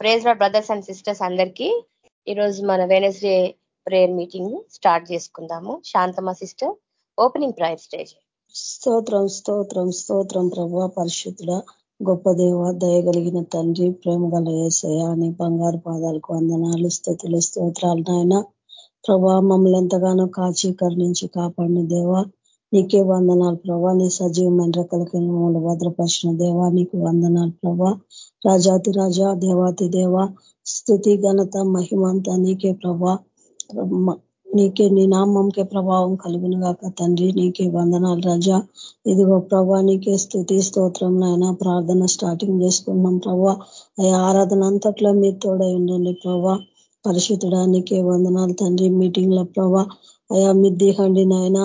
Praise brothers and sisters అందరికీ. ఈరోజు మన వెనస్డే ప్రేయర్ మీటింగ్ స్టార్ట్ చేసుకుందాము. Shanthamma sister opening prayer stage స్తోత్రం స్తోత్రం స్తోత్రం ప్రభు పరిశుద్ధుడ గొప్ప దేవ దయగలిగిన తండ్రి ప్రేమ గల ఏసయ అని బంగారు పాదాలకు వందనాలు స్థుతులు స్తోత్రాలు నాయన. ప్రభా మమ్మల్ని ఎంతగానో కాచి కరుణించి కాపాడిన దేవ నీకే వందనాలు ప్రభా. నీ సజీవమైన రకలకి మమ్మల్ని భద్రపరిచిన దేవా నీకు వందనాలు ప్రభా. రాజాతి రాజా దేవాతి దేవ. స్థుతి ఘనత మహిమంత నీకే ప్రభా. నీకే నీ నామంకే ప్రభావం కలుగును గాక తండ్రి నీకే వందనాలు రాజా. ఇదిగో ప్రభా నీకే స్థుతి స్తోత్రం నాయన. ప్రార్థన స్టార్టింగ్ చేసుకున్నాం ప్రభా. అయ్యా ఆరాధన అంతట్లో మీరు తోడై ఉండండి ప్రభా. పరిశుద్ధుడానికే వందనాలు తండ్రి. మీటింగ్లో ప్రభా అయా మిద్దిహండి నాయన.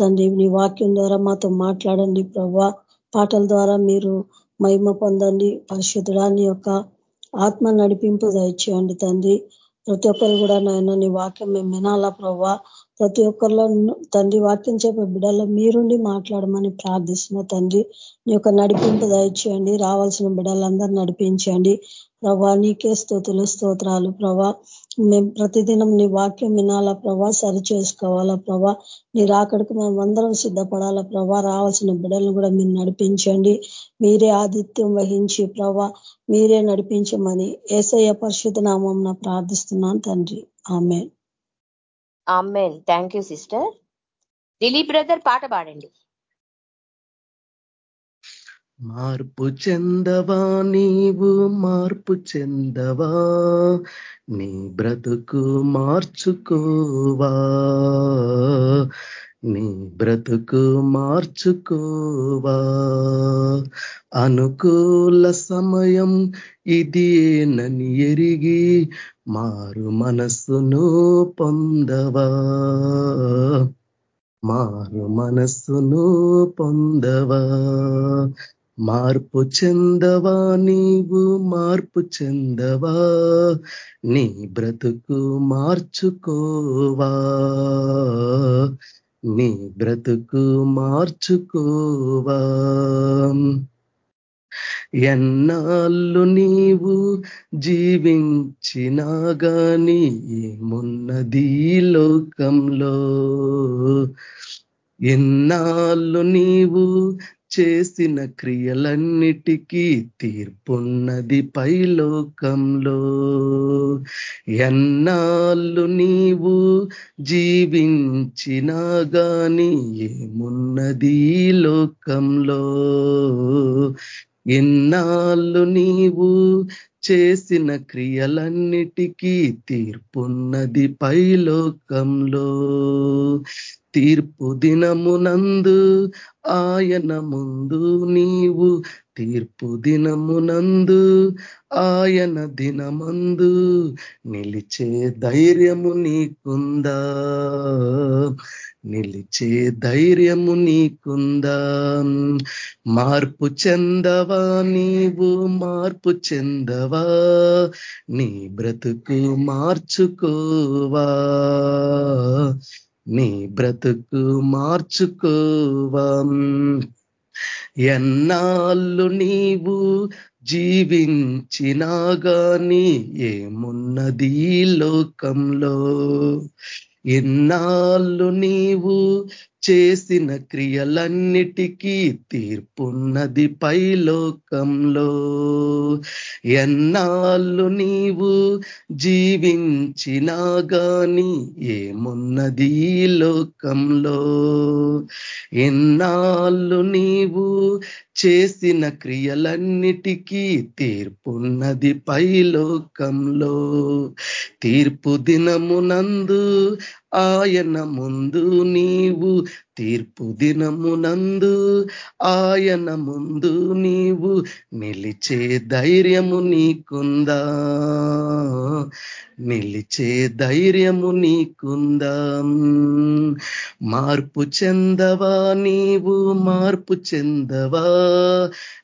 తండ్రి నీ వాక్యం ద్వారా మాతో మాట్లాడండి ప్రభా. పాటల ద్వారా మీరు మహిమ పొందండి. పరిశుద్ధుడాన్ని యొక్క ఆత్మ నడిపింపు దయచేయండి తండ్రి. ప్రతి ఒక్కరు కూడా నాయన నీ వాక్యం మేము వినాలా ప్రభా. ప్రతి ఒక్కరిలో తండ్రి వాక్యం చెప్పే బిడ్డల్లో మీరుండి మాట్లాడమని ప్రార్థిస్తున్న తండ్రి. నీ యొక్క నడిపింపు దయచేయండి. రావాల్సిన బిడ్డలందరూ నడిపించండి. ప్రభా నీకే స్థుతులు స్తోత్రాలు ప్రభా. మేము ప్రతిదినం నీ వాక్యం వినాలా ప్రభా సరి చేసుకోవాలా ప్రభా. నీ రాకడికి మేము అందరం సిద్ధపడాలా ప్రభా. రావాల్సిన బిడలను కూడా మీరు నడిపించండి. మీరే ఆదిత్యం వహించి ప్రభా మీరే నడిపించమని ఏసయ్య పరిశుద్ధ నామం ప్రార్థిస్తున్నాను తండ్రి. ఆమె amen. Thank you sister. Dileep brother పాట పాడండి. మార్పు చెందవా నీవు? మార్పు చెందవా? నీ బ్రతుకు మార్చుకోవా? నీ బ్రతుకు మార్చుకోవా? అనుకూల సమయం ఇదేనని ఎరిగి మారు మనస్సును పొందవా? మారు మనస్సును పొందవా? మార్పు చెందవా నీవు? మార్పు చెందవా? నీ బ్రతుకు మార్చుకోవా? నీ బ్రతుకు మార్చుకోవా? ఎన్నాళ్ళు నీవు జీవించినా గాని ఏమున్నది లోకంలో? ఎన్నాళ్ళు నీవు చేసిన క్రియలన్నిటికీ తీర్పున్నది పైలోకంలో. ఎన్నాళ్ళు నీవు జీవించినా గాని ఏమున్నది లోకంలో? ఎన్నాళ్ళు నీవు చేసిన క్రియలన్నిటికీ తీర్పున్నది పైలోకంలో? తీర్పు దినమునందు ఆయన ముందు నీవు తీర్పు దినమునందు ఆయన దినమందు నిలిచే ధైర్యము నీకుందా? నిలిచే ధైర్యము నీకుందా? మార్పు చెందవా నీవు? మార్పు చెందవా? నీ బ్రతుకు మార్చుకోవా? నీ బ్రతుకు మార్చుకోవం ఎన్నాళ్ళు నీవు జీవించినా గాని ఏమున్నది లోకంలో ఎన్నాళ్ళు నీవు చేసిన క్రియలన్నిటికీ తీర్పున్నది పైలోకంలో. ఎన్నాళ్ళు నీవు జీవించినా గాని ఏమున్నది లోకంలో? ఎన్నాళ్ళు నీవు చేసిన క్రియలన్నిటికీ తీర్పున్నది పైలోకంలో. తీర్పు దినమునందు ఆయన ముందు నీవు తీర్పు దినమునందు ఆయన ముందు నీవు నిలిచే ధైర్యము నీకుందా? నిలిచే ధైర్యము నీకుందా? మార్పు చెందవా నీవు? మార్పు చెందవా?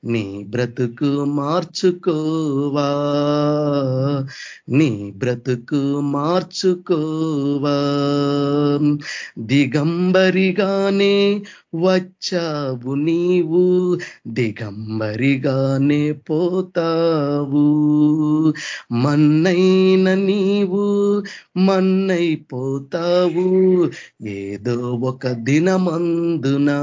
నీ బ్రతుకు మార్చుకోవా? నీ బ్రతుకు మార్చుకోవా? దిగంబరిగా దిగంబరిగానే వచ్చావు నీవు దిగంబరిగానే పోతావు. మన్నైన నీవు మన్నైపోతావు. ఏదో ఒక దినమందునా.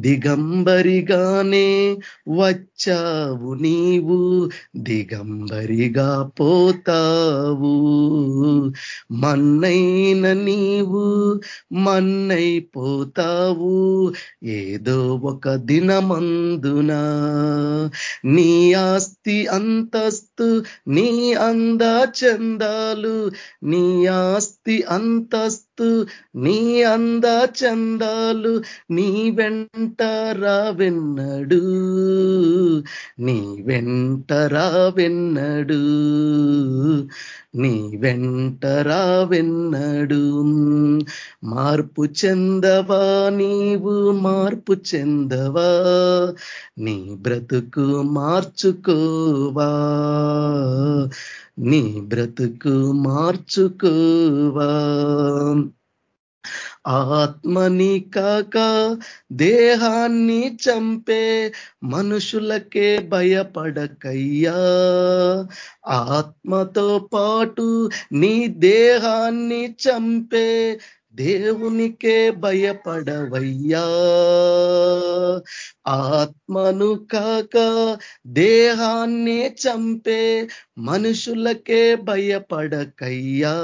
దిగంబరిగానే వచ్చావు నీవు దిగంబరిగా పోతావు. మన్నైన నీవు మన్నైపోతావు ఏదో ఒక దినమందున నీ ఆస్తి అంతస్తు నీ అంద చందాలు నీ ఆస్తి అంతస్తు నీ అంద చందాలు నీ వెంట రావెన్నడు నీ వెంట రావెన్నడు నీ వెంట రావెన్నడు మార్పు చెందవా నీవు మార్పు చెందవా నీ బ్రతుకు మార్చుకోవా నీ బ్రతుకు మార్చుకోవా ఆత్మని కాక దేహాన్ని చంపే మనుషులకే భయపడకయ్యా. ఆత్మతో పాటు నీ దేహాన్ని చంపే దేవునికే భయపడవయ్యా. ఆత్మను కాక దేహాన్ని చంపే మనుషులకే భయపడకయ్యా.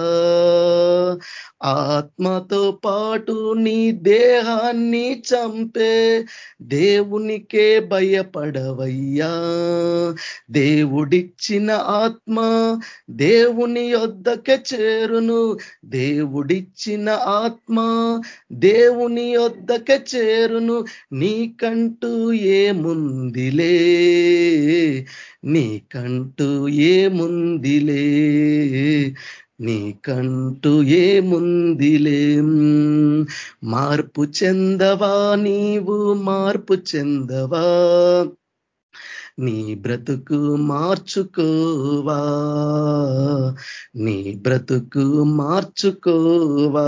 ఆత్మతో పాటు నీ దేహాన్ని చంపే దేవునికే భయపడవయ్యా. దేవుడిచ్చిన ఆత్మ దేవుని యొద్దకే చేరును. దేవుడిచ్చిన ఆత్మ దేవుని యొద్దకే చేరును. నీకంటూ ఏముందిలే? నీకంటూ ఏముందిలే? నీకంటూ ఏముందిలే? మార్పు చెందవా నీవు? మార్పు చెందవా? నీ బ్రతుకు మార్చుకోవా? నీ బ్రతుకు మార్చుకోవా?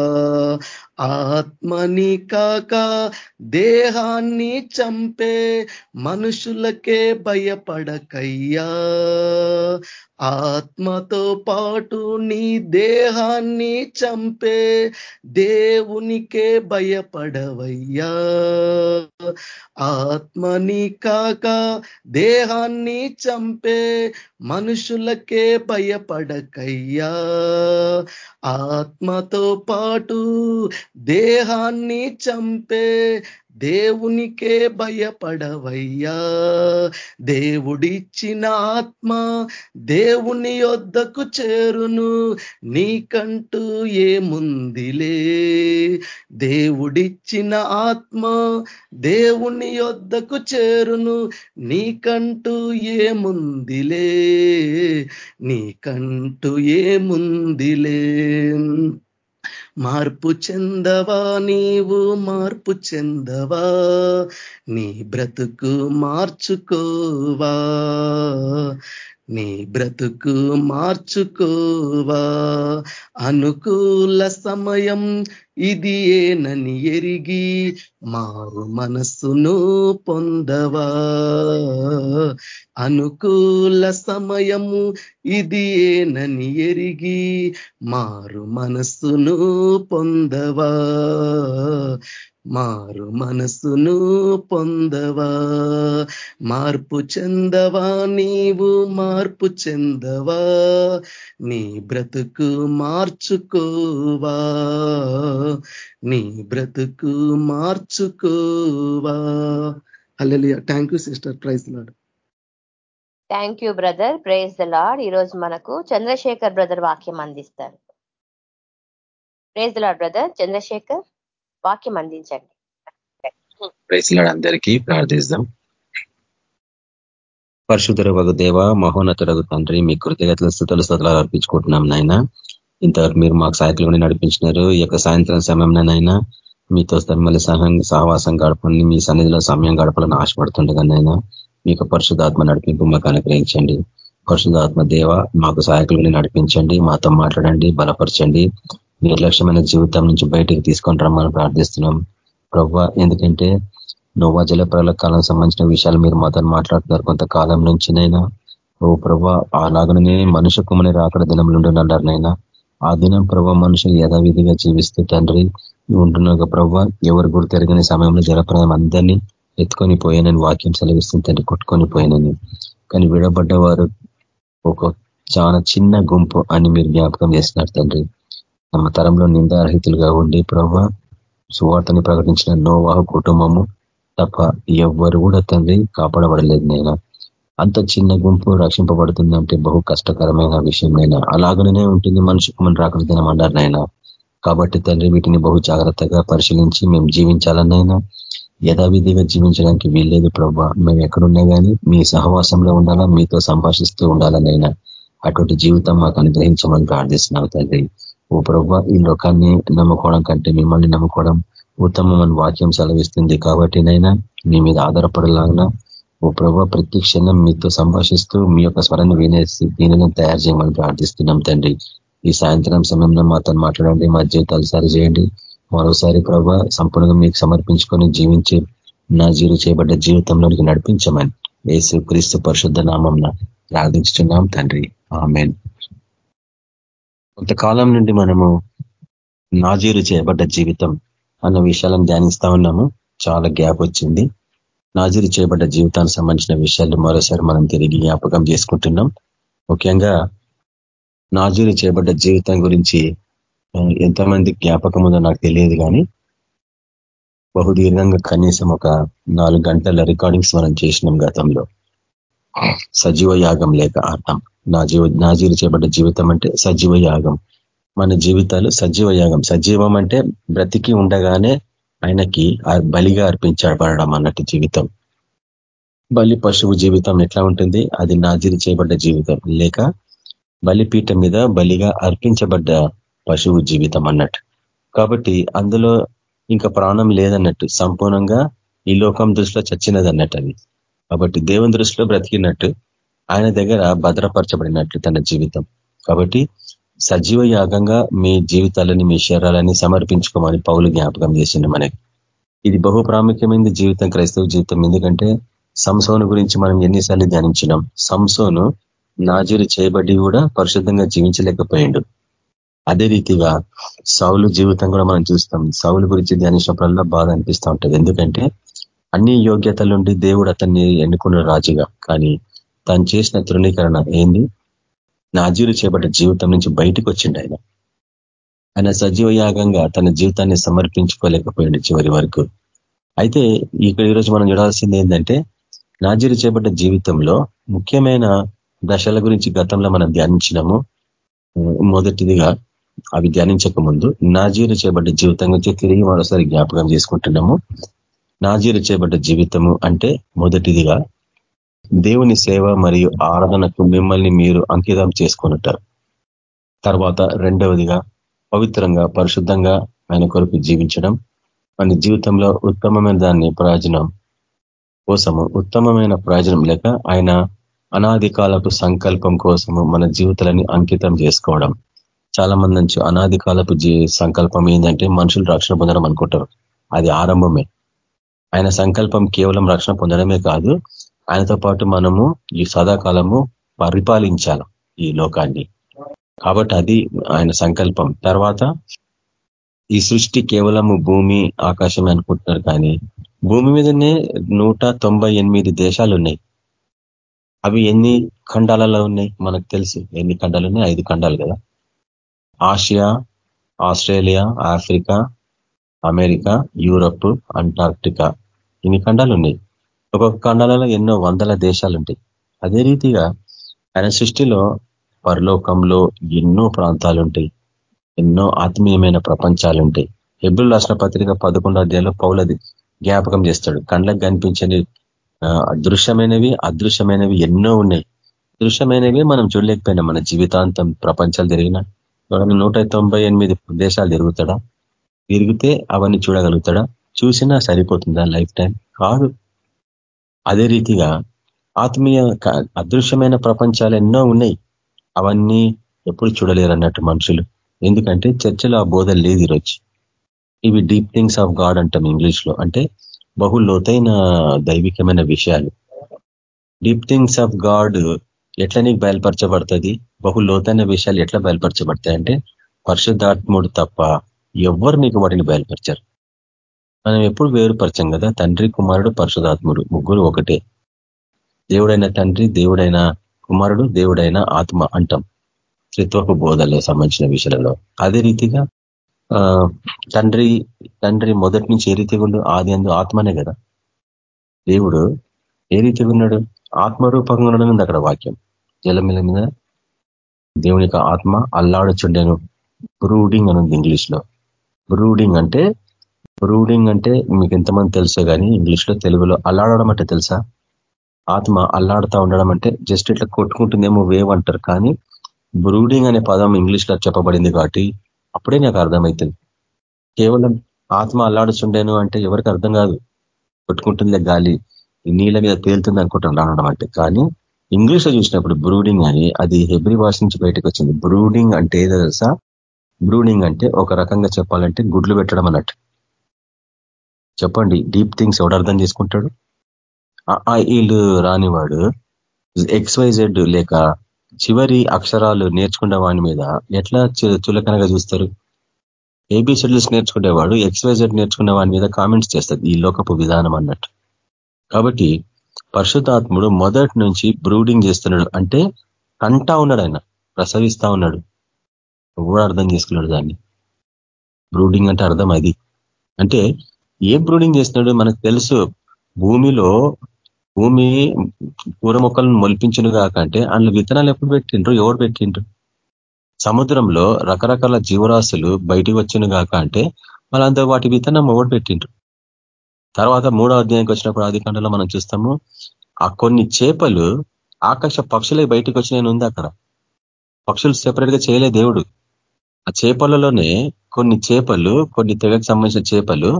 ఆత్మని కాక దేహాన్ని చంపే మనుషులకే భయపడకయ్యా. ఆత్మతో పాటు నీ దేహాన్ని చంపే దేవునికే భయపడవయ్యా. ఆత్మని కాక దేహాన్ని చంపే మనుషులకే భయపడకయ్యా. ఆత్మతో పాటు దేహాన్ని చంపే దేవునికే భయపడవయ్యా. దేవుడిచ్చిన ఆత్మ దేవుని యొద్దకు చేరును. నీకంటూ ఏముందిలే? దేవుడిచ్చిన ఆత్మ దేవుని యొద్దకు చేరును. నీకంటూ ఏముందిలే? నీకంటూ ఏముందిలే? మార్పు చెందవా నీవు మార్పు చెందవా? నీ బ్రతుకు మార్చుకోవా? నీ బ్రతుకు మార్చుకోవా. అనుకూల సమయం ఇది ఏనని ఎరిగి మారు మనస్సును పొందవా. అనుకూల సమయము ఇది ఏనని ఎరిగి మారు మనస్సును పొందవా. మారు మనసును పొందవా? మార్పు చెందవా? నీవు మార్పు చెందవా? నీ బ్రతుకు మార్చుకోవా? నీ బ్రతుకు మార్చుకోవా? Hallelujah thank you sister praise Lord thank you brother praise the Lord ఈరోజు మనకు చంద్రశేఖర్ బ్రదర్ వాక్యం అందిస్తారు. Praise the Lord brother Chandrashekar. వాక్యం అందించండి. అందరికీ ప్రార్థిస్తాం. పరిశుద్ధర వగు దేవ మహోన్నతుడగు తండ్రి మీ కృతజ్ఞతల స్థుతులు స్తోత్రాలు అర్పించుకుంటున్నాం నాయన. ఇంతవరకు మీరు మాకు సాయకులు నడిపించినారు. ఈ యొక్క సాయంత్రం సమయంలోనైనా మీతో మళ్ళీ సహం సహవాసం గడపని మీ సన్నిధిలో సమయం గడపాలని ఆశపడుతుండగానైనా మీకు పరిశుధాత్మ నడిపింపు మాకు అనుగ్రహించండి. పరిశుధాత్మ దేవ మాకు సహాయకులు నడిపించండి. మాతో మాట్లాడండి బలపరచండి. నిర్లక్ష్యమైన జీవితం నుంచి బయటకు తీసుకొని రమ్మని ప్రార్థిస్తున్నాం. ప్రవ్వ ఎందుకంటే నువ్వు జలప్రల కాలం సంబంధించిన విషయాలు మీరు మాతో మాట్లాడుతున్నారు కొంతకాలం నుంచినైనా. ఓ ప్రభా అలాగనే మనుషు కుమని రాకడ దినంలో నైనా. ఆ దినం ప్రభా మనుషులు యథావిధిగా జీవిస్తూ తండ్రి ఉంటున్నాక ప్రభా. ఎవరు కూడా తిరగని సమయంలో జలప్రదం అందరినీ ఎత్తుకొని పోయానని వాక్యం సెలవిస్తుంది తండ్రి కొట్టుకొని పోయానని. కానీ విడబడ్డవారు ఒక చాలా చిన్న గుంపు అని మీరు జ్ఞాపకం చేస్తున్నారు తండ్రి. తమ తరంలో నిందారహితులుగా ఉండి ప్రభా సువార్తని ప్రకటించిన నోవాహ కుటుంబము తప్ప ఎవ్వరు కూడా తండ్రి కాపాడబడలేదు నేను అంత చిన్న గుంపు రక్షింపబడుతుందంటే బహు కష్టకరమైన విషయం నైనా అలాగనే ఉంటుంది మనుషుకు మన రాకడం అన్నారు కాబట్టి తండ్రి వీటిని బహు జాగ్రత్తగా పరిశీలించి మేము జీవించాలన్నైనా యథావిధిగా జీవించడానికి వీల్లేదు ప్రభా. మేము ఎక్కడున్నా కానీ మీ సహవాసంలో ఉండాలా మీతో సంభాషిస్తూ ఉండాలనైనా అటువంటి జీవితం మాకు అనుగ్రహించమని ప్రార్థిస్తున్నావు తండ్రి. ఓ ప్రభా ఈ లోకాన్ని నమ్ముకోవడం కంటే మిమ్మల్ని నమ్ముకోవడం ఉత్తమమైన వాక్యం సెలవిస్తుంది కాబట్టి నైనా మీ మీద ఆధారపడలాగినా ఓ ప్రభా ప్రతి క్షణం మీతో సంభాషిస్తూ మీ యొక్క స్వరాన్ని వినేసి దీనిని తయారు చేయమని ప్రార్థిస్తున్నాం తండ్రి. ఈ సాయంత్రం సమయంలో మాతో మాట్లాడండి మా జీవితాలు సరి చేయండి. మరోసారి ప్రభా సంపూర్ణంగా మీకు సమర్పించుకొని జీవించి నా జీరు చేయబడ్డ జీవితంలోనికి నడిపించమని యేసు క్రీస్తు పరిశుద్ధ నామం ప్రార్థించుతున్నాం తండ్రి. ఆమెన్. కొంతకాలం నుండి మనము నాజీరు చేయబడ్డ జీవితం అన్న విషయాలను ధ్యానిస్తా ఉన్నాము. చాలా గ్యాప్ వచ్చింది. నాజీరు చేయబడ్డ జీవితానికి సంబంధించిన విషయాలు మరోసారి మనం తిరిగి జ్ఞాపకం చేసుకుంటున్నాం. ముఖ్యంగా నాజీరు చేయబడ్డ జీవితం గురించి ఎంతమంది జ్ఞాపకం ఉందో నాకు తెలియదు కానీ బహుదీర్ఘంగా కనీసం ఒక నాలుగు గంటల రికార్డింగ్స్ మనం చేసినాం గతంలో. సజీవ యాగం లేక అర్థం నా జీవ నాజీరు చేయబడ్డ జీవితం అంటే సజీవ యాగం. మన జీవితాలు సజీవ యాగం. సజీవం అంటే బ్రతికి ఉండగానే ఆయనకి బలిగా అర్పించబడడం అన్నట్టు జీవితం. బలి పశువు జీవితం ఎట్లా ఉంటుంది? అది నాజీరు చేయబడ్డ జీవితం. లేక బలిపీఠం మీద బలిగా అర్పించబడ్డ పశువు జీవితం అన్నట్టు. కాబట్టి అందులో ఇంకా ప్రాణం లేదన్నట్టు సంపూర్ణంగా ఈ లోకం దృష్టిలో చచ్చినది అన్నట్టు అది. కాబట్టి దేవుని దృష్టిలో బ్రతికినట్టు ఆయన దగ్గర భద్రపరచబడినట్లు తన జీవితం. కాబట్టి సజీవ యాగంగా మీ జీవితాలని మీ శరీరాలని సమర్పించుకోమని పౌలు జ్ఞాపకం చేసింది మనకి. ఇది బహు ప్రాముఖ్యమైనది జీవితం క్రైస్తవ జీవితం. ఎందుకంటే సంసోను గురించి మనం ఎన్నిసార్లు ధ్యానించినాం. సంసోను నాజీరు చేయబడి కూడా పరిశుద్ధంగా జీవించలేకపోయాడు. అదే రీతిగా సౌలు జీవితం కూడా మనం చూస్తాం. సౌలు గురించి ధ్యానించినప్పుడల్లా బాధ అనిపిస్తూ ఉంటుంది. ఎందుకంటే అన్ని యోగ్యతలుండి దేవుడు అతన్ని ఎన్నుకున్న రాజుగా. కానీ తను చేసిన తృణీకరణ ఏంది? నాజీలు చేపట్ట జీవితం నుంచి బయటకు వచ్చిండు ఆయన. ఆయన సజీవ యాగంగా తన జీవితాన్ని సమర్పించుకోలేకపోయింది చివరి వరకు. అయితే ఇక్కడ ఈరోజు మనం చూడాల్సింది ఏంటంటే నాజీలు చేపట్ట జీవితంలో ముఖ్యమైన దశల గురించి గతంలో మనం ధ్యానించినాము. మొదటిదిగా అవి ధ్యానించక ముందు నాజీలు చేపడ్డ జీవితం గురించి తిరిగి మరోసారి జ్ఞాపకం చేసుకుంటున్నాము. నాజీలు చేపట్ట జీవితము అంటే మొదటిదిగా దేవుని సేవ మరియు ఆరాధనకు మిమ్మల్ని మీరు అంకితం చేసుకున్నట్టారు తర్వాత రెండవదిగా పవిత్రంగా పరిశుద్ధంగా ఆయన కొరకు జీవించడం. మన జీవితంలో ఉత్తమమైన దాన్ని ప్రయోజనం కోసము ఉత్తమమైన ప్రయోజనం లేక ఆయన అనాది కాలపు సంకల్పం కోసము మన జీవితాలని అంకితం చేసుకోవడం. చాలా మంది నుంచి అనాది కాలపు సంకల్పం ఏంటంటే మనుషులు రక్షణ పొందడం అనుకుంటారు. అది ఆరంభమే. ఆయన సంకల్పం కేవలం రక్షణ పొందడమే కాదు ఆయనతో పాటు మనము ఈ సదాకాలము పరిపాలించాలి ఈ లోకాన్ని. కాబట్టి అది ఆయన సంకల్పం. తర్వాత ఈ సృష్టి కేవలము భూమి ఆకాశమే అనుకుంటున్నారు కానీ భూమి మీదనే నూట దేశాలు ఉన్నాయి. అవి ఎన్ని ఖండాలలో ఉన్నాయి? మనకు తెలుసు. ఎన్ని ఖండాలు ఉన్నాయి? ఐదు ఖండాలు కదా. Asia Australia Africa America Europe Antarctica. ఇన్ని ఖండాలు ఉన్నాయి. ఒక్కొక్క ఖండాలలో ఎన్నో వందల దేశాలు ఉంటాయి అదే రీతిగా ఆయన సృష్టిలో పరలోకంలో ఎన్నో ప్రాంతాలు ఉంటాయి ఎన్నో ఆత్మీయమైన ప్రపంచాలు ఉంటాయి హెబ్రిల్ రాష్ట్ర పత్రిక పదకొండో అధ్యాయంలో పౌలది జ్ఞాపకం చేస్తాడు. కండ్లకు కనిపించని దృశ్యమైనవి అదృశ్యమైనవి ఎన్నో ఉన్నాయి. దృశ్యమైనవి మనం చూడలేకపోయినా మన జీవితాంతం ప్రపంచాలు తిరిగిన నూట తొంభై ఎనిమిది దేశాలు తిరుగుతాడా? తిరిగితే అవన్నీ చూడగలుగుతాడా? చూసినా సరిపోతుందా లైఫ్ టైం? కాదు. అదే రీతిగా ఆత్మీయ అదృశ్యమైన ప్రపంచాలు ఎన్నో ఉన్నాయి. అవన్నీ ఎప్పుడు చూడలేరు అన్నట్టు మనుషులు. ఎందుకంటే చర్చలో ఆ బోధ లేదు ఈరోజు. ఇవి డీప్ థింగ్స్ ఆఫ్ గాడ్ అంటాం ఇంగ్లీష్లో. అంటే బహు లోతైన దైవికమైన విషయాలు. డీప్ థింగ్స్ ఆఫ్ గాడ్ ఎట్లా నీకు బయలుపరచబడుతుంది? బహు లోతైన విషయాలు ఎట్లా బయలుపరచబడతాయి అంటే పరిశుద్ధాత్ముడు తప్ప ఎవ్వరు నీకు వాటిని బయలుపరిచారు. మనం ఎప్పుడు వేరుపరచం కదా? తండ్రి కుమారుడు పరిశుధాత్ముడు ముగ్గురు ఒకటే. దేవుడైన తండ్రి దేవుడైన కుమారుడు దేవుడైన ఆత్మ అంటాం. త్రిత్వపు బోధల్లో సంబంధించిన విషయాలలో. అదే రీతిగా తండ్రి తండ్రి మొదటి నుంచి ఏ రీతిగా ఉండు? ఆది అందు ఆత్మనే కదా. దేవుడు ఏ రీతిగా ఉన్నాడు? ఆత్మరూపంగా ఉండడం ఉంది అక్కడ వాక్యం. జలమిల మీద దేవుని ఆత్మ అల్లాడుచుండెను. బ్రూడింగ్ అని ఉంది ఇంగ్లీష్లో బ్రూడింగ్ అంటే బ్రూడింగ్ అంటే మీకు ఎంతమంది తెలుసో కానీ ఇంగ్లీష్లో తెలుగులో అల్లాడడం అంటే తెలుసా? ఆత్మ అల్లాడుతూ ఉండడం అంటే జస్ట్ ఇట్లా కొట్టుకుంటుందేమో వేవ్ అంటారు. కానీ బ్రూడింగ్ అనే పదం ఇంగ్లీష్లో చెప్పబడింది కాబట్టి అప్పుడే నాకు అర్థమవుతుంది కేవలం ఆత్మ అల్లాడుచుండేను అంటే ఎవరికి అర్థం కాదు. కొట్టుకుంటుందే గాలి. నీళ్ళ మీద తేలుతుంది అనుకుంటాం రావడం అంటే. కానీ ఇంగ్లీష్లో చూసినప్పుడు బ్రూడింగ్ అని అది హెబ్రి భాష నుంచి బయటకు వచ్చింది. బ్రూడింగ్ అంటే ఏదో తెలుసా? బ్రూడింగ్ అంటే ఒక రకంగా చెప్పాలంటే గుడ్లు పెట్టడం అన్నట్టు. చెప్పండి డీప్ థింగ్స్ ఎవడు అర్థం చేసుకుంటాడు? వీళ్ళు రానివాడు ఎక్స్వైజెడ్ లేక చివరి అక్షరాలు నేర్చుకున్న వాడి మీద ఎట్లా చులకనగా చూస్తారు? ఏబీ షెడ్యూల్స్ నేర్చుకునేవాడు ఎక్స్వైజెడ్ నేర్చుకున్న వాడి మీద కామెంట్స్ చేస్తుంది ఈ లోకపు విధానం అన్నట్టు. కాబట్టి పరిశుద్ధాత్ముడు మొదటి నుంచి బ్రూడింగ్ చేస్తున్నాడు అంటే కంటా ఉన్నాడు ఆయన ప్రసవిస్తా ఉన్నాడు. కూడా అర్థం చేసుకున్నాడు దాన్ని? బ్రూడింగ్ అంటే అర్థం అది. అంటే ఏం బ్రూడింగ్ చేస్తున్నాడు? మనకు తెలుసు భూమిలో భూమి పూర మొక్కలను మొలిపించును కాకంటే అందులో విత్తనాలు ఎప్పుడు పెట్టిండ్రు? ఎవరు పెట్టిండ్రు? సముద్రంలో రకరకాల జీవరాశులు బయటికి వచ్చిన కాక అంటే వాళ్ళంతా వాటి విత్తనం ఎవరు పెట్టిండ్రు? తర్వాత మూడో అధ్యాయంకి వచ్చినప్పుడు ఆది కండలో మనం చూస్తాము ఆ కొన్ని చేపలు ఆకాశ పక్షులే బయటికి వచ్చినాయని ఉంది అక్కడ. పక్షులు సెపరేట్గా చేయలే దేవుడు. ఆ చేపలలోనే కొన్ని చేపలు కొన్ని తెగకు సంబంధించిన చేపలు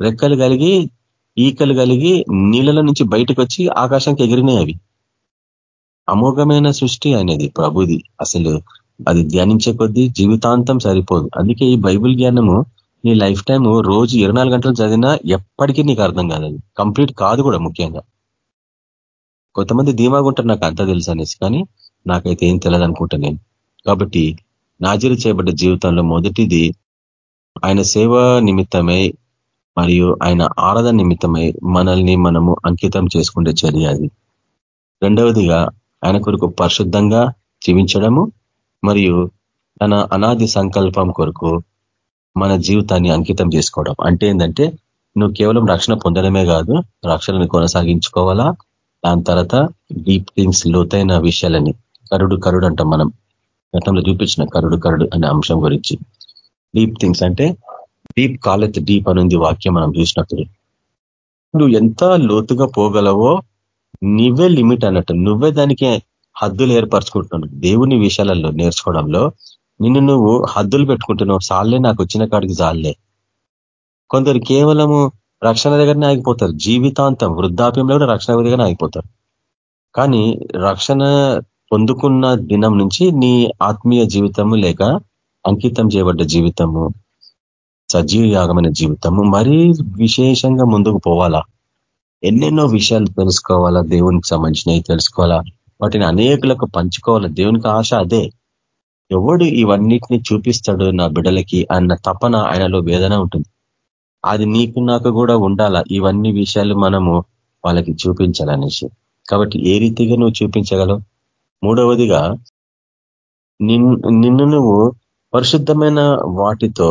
రెక్కలు కలిగి ఈకలు కలిగి నీళ్ళల నుంచి బయటకు వచ్చి ఆకాశానికి ఎగిరినాయి అవి. అమోఘమైన సృష్టి అనేది ప్రభుది. అసలు అది ధ్యానించే కొద్దీ జీవితాంతం సరిపోదు. అందుకే ఈ బైబుల్ జ్ఞానము నీ లైఫ్ టైము రోజు ఇరవై గంటలు చదివినా ఎప్పటికీ నీకు అర్థం కాదు అది కంప్లీట్ కాదు కూడా ముఖ్యంగా. కొంతమంది ధీమాగా ఉంటారు నాకు అంతా తెలుసు అనేసి కానీ నాకైతే ఏం తెలియదు అనుకుంటా నేను. కాబట్టి నాజీరు చేయబడ్డ జీవితంలో మొదటిది ఆయన సేవ నిమిత్తమై మరియు ఆయన ఆరాధన నిమిత్తమై మనల్ని మనము అంకితం చేసుకుంటే చర్య అది. రెండవదిగా ఆయన కొరకు పరిశుద్ధంగా జీవించడము మరియు తన అనాది సంకల్పం కొరకు మన జీవితాన్ని అంకితం చేసుకోవడం. అంటే ఏంటంటే నువ్వు కేవలం రక్షణ పొందడమే కాదు రక్షణను కొనసాగించుకోవాలా? దాని తర్వాత డీప్ థింగ్స్ లోతైన విషయాలని కరుడు కరుడు అంటాం మనం గతంలో చూపించిన కరుడు కరుడు అనే అంశం గురించి. డీప్ థింగ్స్ అంటే డీప్ కాలెత్ డీప్ అనుంది వాక్యం మనం చూసినప్పుడు. నువ్వు ఎంత లోతుగా పోగలవో నువ్వే లిమిట్ అన్నట్టు నువ్వే దానికి హద్దులు ఏర్పరచుకుంటున్నావు. దేవుని విషయాలలో నేర్చుకోవడంలో నిన్ను నువ్వు హద్దులు పెట్టుకుంటున్నావు. సాల్లే నాకు వచ్చిన కాడికి జాల్లే కొందరు కేవలము రక్షణ దగ్గరనే ఆగిపోతారు. జీవితాంతం వృద్ధాప్యంలో కూడా రక్షణ దగ్గరనే ఆగిపోతారు. కానీ రక్షణ పొందుకున్న దినం నుంచి నీ ఆత్మీయ జీవితము లేక అంకితం చేయబడ్డ జీవితము సజీవ యాగమైన జీవితము. మరీ విశేషంగా ముందుకు పోవాలా? ఎన్నెన్నో విషయాలు తెలుసుకోవాలా? దేవునికి సంబంధించినవి తెలుసుకోవాలా? వాటిని అనేకులకు పంచుకోవాలా? దేవునికి ఆశ అదే. ఎవడు ఇవన్నిటిని చూపిస్తాడు నా బిడ్డలకి అన్న తపన ఆయనలో వేదన ఉంటుంది. అది నీకు నాకు కూడా ఉండాలా? ఇవన్నీ విషయాలు మనము వాళ్ళకి చూపించాలనేసి. కాబట్టి ఏ రీతిగా నువ్వు చూపించగలవు? మూడవదిగా నిన్ను నువ్వు పరిశుద్ధమైన వాటితో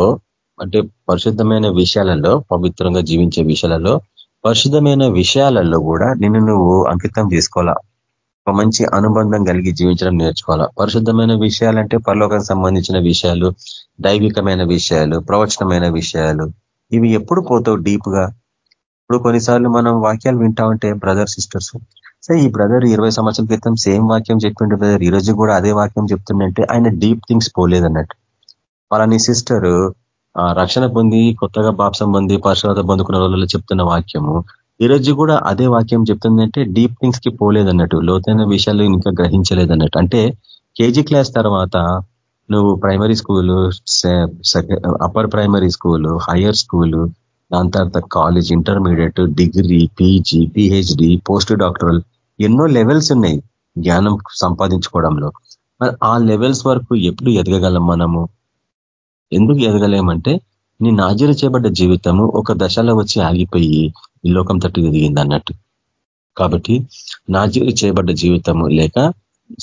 అంటే పరిశుద్ధమైన విషయాలలో పవిత్రంగా జీవించే విషయాలలో పరిశుద్ధమైన విషయాలలో కూడా నిన్ను నువ్వు అంకితం చేసుకోవాలా? ఒక మంచి అనుబంధం కలిగి జీవించడం నేర్చుకోవాలా? పరిశుద్ధమైన విషయాలంటే పరలోకానికి సంబంధించిన విషయాలు దైవికమైన విషయాలు ప్రవచనమైన విషయాలు ఇవి ఎప్పుడు పోతావు డీప్గా ఇప్పుడు కొన్నిసార్లు మనం వాక్యాలు వింటా ఉంటే బ్రదర్ సిస్టర్స్ సరే ఈ బ్రదర్ ఇరవై సంవత్సరాల క్రితం సేమ్ వాక్యం చెప్పిండు బ్రదర్. ఈ రోజు కూడా అదే వాక్యం చెప్తుండే ఆయన డీప్ థింగ్స్ పోలేదన్నట్టు. వాళ్ళని సిస్టర్ రక్షణ పొంది కొత్తగా బాప్సం పొంది పరిశుభ్రత పొందుకున్న రోజుల్లో చెప్తున్న వాక్యము. ఈ రోజు కూడా అదే వాక్యం చెప్తుందంటే డీప్ థింగ్స్కి పోలేదన్నట్టు లోతైన విషయాలు ఇంకా గ్రహించలేదన్నట్టు. అంటే కేజీ క్లాస్ తర్వాత నువ్వు primary school upper primary school higher school దాని తర్వాత college intermediate degree PG PhD post doctoral ఎన్నో లెవెల్స్ ఉన్నాయి జ్ఞానం సంపాదించుకోవడంలో. ఆ లెవెల్స్ వరకు ఎప్పుడు ఎదగగలం మనము? ఎందుకు ఎదగలేమంటే నీ నాజీరు చేయబడ్డ జీవితము ఒక దశలో వచ్చి ఆగిపోయి ఈ లోకం తట్టు ఎదిగింది అన్నట్టు. కాబట్టి నాజీరు చేయబడ్డ జీవితము లేక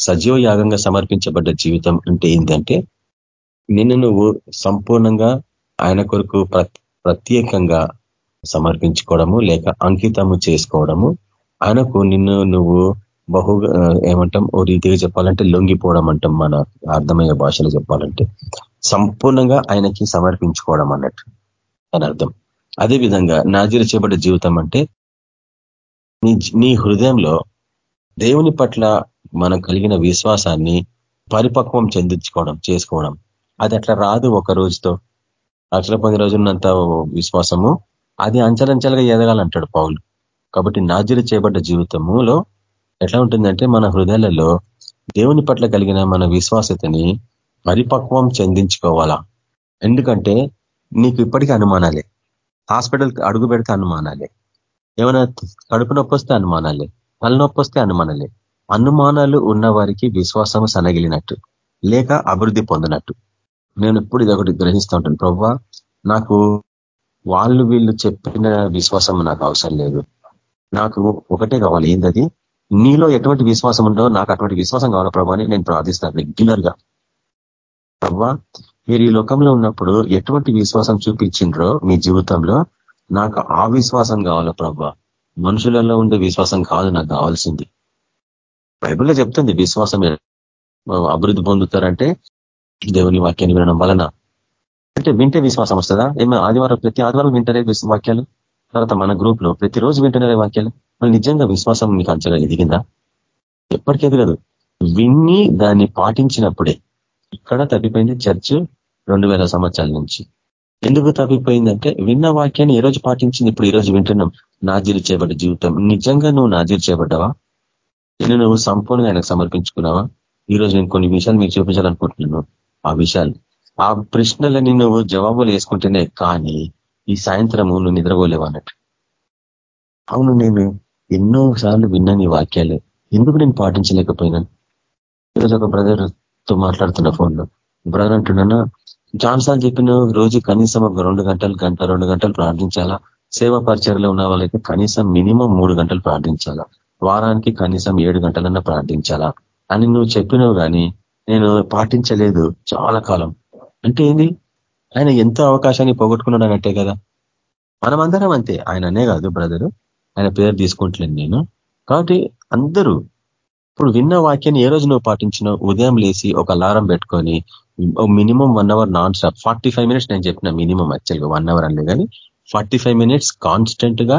సజీవ యాగంగా సమర్పించబడ్డ జీవితం అంటే ఏంటంటే నిన్ను నువ్వు సంపూర్ణంగా ఆయన కొరకు ప్రత్యేకంగా సమర్పించుకోవడము లేక అంకితము చేసుకోవడము ఆయనకు నిన్ను నువ్వు బహుగా ఏమంటాం ఓ రీతిగా చెప్పాలంటే లొంగిపోవడం అంటాం మన అర్థమయ్యే భాషలో చెప్పాలంటే. సంపూర్ణంగా ఆయనకి సమర్పించుకోవడం అన్నట్టు అని అర్థం. అదేవిధంగా నాజీరు చేయబడ్డ జీవితం అంటే నీ నీ హృదయంలో దేవుని పట్ల మనం కలిగిన విశ్వాసాన్ని పరిపక్వం చెందించుకోవడం చేసుకోవడం. అది అట్లా రాదు ఒక రోజుతో. లక్షల పది రోజులున్నంత విశ్వాసము అది అంచలంచలుగా ఎదగాలంటాడు పౌలు. కాబట్టి నాజీరు చేయబడ్డ జీవితములో ఎట్లా ఉంటుందంటే మన హృదయాలలో దేవుని పట్ల కలిగిన మన విశ్వాసతని పరిపక్వం చెందించుకోవాలా? ఎందుకంటే నీకు ఇప్పటికీ అనుమానాలే. హాస్పిటల్కి అడుగు పెడితే అనుమానాలే. ఏమైనా కడుపు నొప్పి వస్తే అనుమానాలే. తలనొప్పి వస్తే అనుమానాలే. అనుమానాలు ఉన్న వారికి విశ్వాసం సనగిలినట్టు లేక అభివృద్ధి పొందినట్టు. నేను ఇప్పుడు ఇది ఒకటి గ్రహిస్తూ ఉంటాను. ప్రవ్వా నాకు వాళ్ళు వీళ్ళు చెప్పిన విశ్వాసం నాకు అవసరం లేదు. నాకు ఒకటే కావాలి. ఏంటది నీలో ఎటువంటి విశ్వాసం ఉందో నాకు అటువంటి విశ్వాసం కావాలి ప్రభా అని నేను ప్రార్థిస్తాను రెగ్యులర్గా ప్రభా మీరు ఈ లోకంలో ఉన్నప్పుడు ఎటువంటి విశ్వాసం చూపించిండ్రో మీ జీవితంలో? నాకు ఆ విశ్వాసం కావాలా ప్రభా? మనుషులలో ఉండే విశ్వాసం కాదు నాకు కావాల్సింది. బైబిల్లో చెప్తుంది విశ్వాసం అభివృద్ధి పొందుతారంటే దేవుని వాక్యాన్ని వినడం వలన. అంటే వింటే విశ్వాసం వస్తుందా? ఏమో ఆదివారం ప్రతి ఆదివారం వింటనే వాక్యాలు? తర్వాత మన గ్రూప్లో ప్రతిరోజు వింటనే వాక్యాలు? మరి నిజంగా విశ్వాసం మీకు అంచగా ఎదిగిందా? ఎప్పటికీ ఎదగదు. విన్ని దాన్ని పాటించినప్పుడే ఇక్కడ తప్పిపోయింది చర్చ్ రెండు వేల సంవత్సరాల నుంచి. ఎందుకు తప్పిపోయిందంటే విన్న వాక్యాన్ని ఏ రోజు పాటించింది? ఇప్పుడు ఈ రోజు వింటున్నాం. నాజీరు చేయబడ్డ జీవితం. నిజంగా నువ్వు నాజీరు చేయబడ్డావా నేను నువ్వు సంపూర్ణంగా ఆయనకు సమర్పించుకున్నావా? ఈ రోజు నేను కొన్ని విషయాలు మీకు చూపించాలనుకుంటున్నాను. ఆ విషయాలు. ఆ ప్రశ్నలని నువ్వు జవాబులు వేసుకుంటేనే కానీ ఈ సాయంత్రము నువ్వు నిద్రపోలేవు అన్నట్టు. అవును నేను ఎన్నో సార్లు విన్నాను ఈ వాక్యాలు. ఎందుకు నేను పాటించలేకపోయినాను? ఈరోజు ఒక బ్రదర్ తో మాట్లాడుతున్న ఫోన్లో. బ్రదర్ అంటున్నానా జాన్సాన్ చెప్పిన రోజు కనీసం ఒక రెండు గంటలు గంట రెండు గంటలు ప్రార్థించాలా? సేవా పరిచయలో ఉన్న వాళ్ళైతే కనీసం మినిమం మూడు గంటలు ప్రార్థించాలా? వారానికి కనీసం ఏడు గంటలన్నా ప్రార్థించాలా? అని నువ్వు చెప్పినావు కానీ నేను పాటించలేదు చాలా కాలం. అంటే ఏంది? ఆయన ఎంతో అవకాశాన్ని పోగొట్టుకున్నాడు కదా. మనమందరం అంతే. ఆయన అనే కాదు బ్రదరు. ఆయన పేరు తీసుకుంటలేను నేను. కాబట్టి అందరూ ఇప్పుడు విన్న వాక్యాన్ని ఏ రోజు నువ్వు పాటించినావు? ఉదయం లేసి ఒక అలారం పెట్టుకొని minimum one hour non stop. Forty five minutes నేను చెప్పిన మినిమం యాక్చువల్గా వన్ అవర్ అనలే కానీ ఫార్టీ ఫైవ్ మినిట్స్ కాన్స్టెంట్గా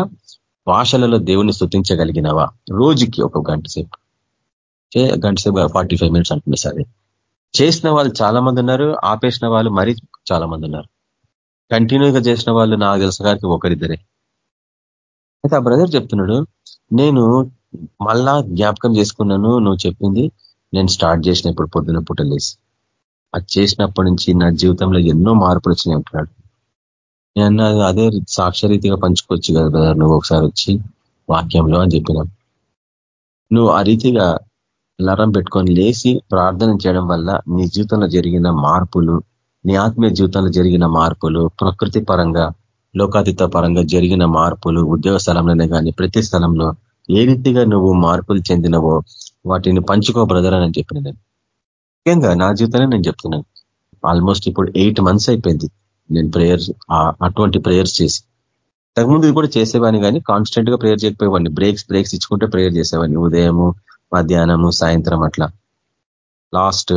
భాషలలో దేవుని స్థుతించగలిగినవా? రోజుకి ఒక గంట సేపు. గంట సేపు ఫార్టీ ఫైవ్ మినిట్స్ అంటున్నా సరే. చేసిన వాళ్ళు చాలా మంది ఉన్నారు ఆపేసిన వాళ్ళు మరీ చాలా మంది ఉన్నారు. కంటిన్యూగా చేసిన వాళ్ళు నాకు తెలిసిన గారికి ఒకరిద్దరే. అయితే ఆ బ్రదర్ చెప్తున్నాడు నేను మళ్ళా జ్ఞాపకం చేసుకున్నాను నువ్వు చెప్పింది. నేను స్టార్ట్ చేసిన ఇప్పుడు పొద్దున పుట్టలేసి అది చేసినప్పటి నుంచి నా జీవితంలో ఎన్నో మార్పులు వచ్చినాయి అంటున్నాడు. నేను అదే సాక్షరీతిగా పంచుకోవచ్చు కదా బ్రదర్ నువ్వు ఒకసారి వచ్చి వాక్యంలో అని చెప్పినాం నువ్వు ఆ రీతిగా లరం పెట్టుకొని లేచి ప్రార్థన చేయడం వల్ల నీ జీవితంలో జరిగిన మార్పులు నీ ఆత్మీయ జీవితంలో జరిగిన మార్పులు ప్రకృతి పరంగా లోకాతీత పరంగా జరిగిన మార్పులు ఉద్యోగ స్థలంలోనే కానీ ప్రతి స్థలంలో ఏ రీతిగా నువ్వు మార్పులు చెందినవో వాటిని పంచుకో బ్రదర్ అని చెప్పిన నేను. ముఖ్యంగా నా జీవితంలో నేను చెప్తున్నాను. ఆల్మోస్ట్ ఇప్పుడు ఎయిట్ మంత్స్ అయిపోయింది నేను ప్రేయర్స్ అటువంటి ప్రేయర్స్ చేసి. ఇంతకుముందు కూడా చేసేవాడిని కానీ కాన్స్టెంట్గా ప్రేయర్ చేయకపోయేవాడిని. బ్రేక్స్ బ్రేక్స్ ఇచ్చుకుంటే ప్రేయర్ చేసేవాడిని. ఉదయము మధ్యాహ్నము సాయంత్రం అట్లా. లాస్ట్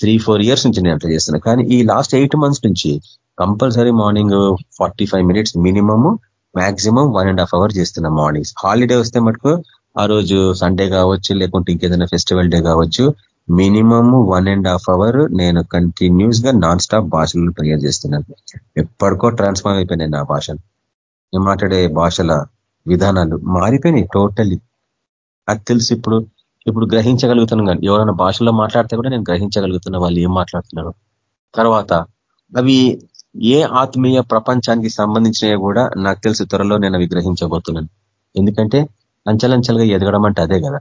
త్రీ ఫోర్ ఇయర్స్ నుంచి నేను అట్లా చేస్తున్నాను కానీ ఈ లాస్ట్ ఎయిట్ మంత్స్ నుంచి compulsory morning forty minutes minimum maximum one and half hour చేస్తున్నాం మార్నింగ్స్ హాలిడే వస్తే మటుకు ఆ రోజు సండే కావచ్చు లేకుంటే ఇంకేదైనా ఫెస్టివల్ డే కావచ్చు minimum one and half hour నేను కంటిన్యూస్గా నాన్ స్టాప్ భాషలను ప్రేయర్ చేస్తున్నాను. ఎప్పటికో ట్రాన్స్ఫార్మ్ అయిపోయినాయి నా భాషలు. నేను మాట్లాడే భాషల విధానాలు మారిపోయినాయి టోటల్లీ అది తెలుసు ఇప్పుడు ఇప్పుడు గ్రహించగలుగుతున్నాను కానీ ఎవరైనా భాషలో మాట్లాడితే కూడా నేను గ్రహించగలుగుతున్నా వాళ్ళు ఏం మాట్లాడుతున్నారు. తర్వాత అవి ఏ ఆత్మీయ ప్రపంచానికి సంబంధించినవి కూడా నాకు తెలుసు త్వరలో నేను విగ్రహించబోతున్నాను ఎందుకంటే అంచలంచలుగా ఎదగడం అంటే అదే కదా.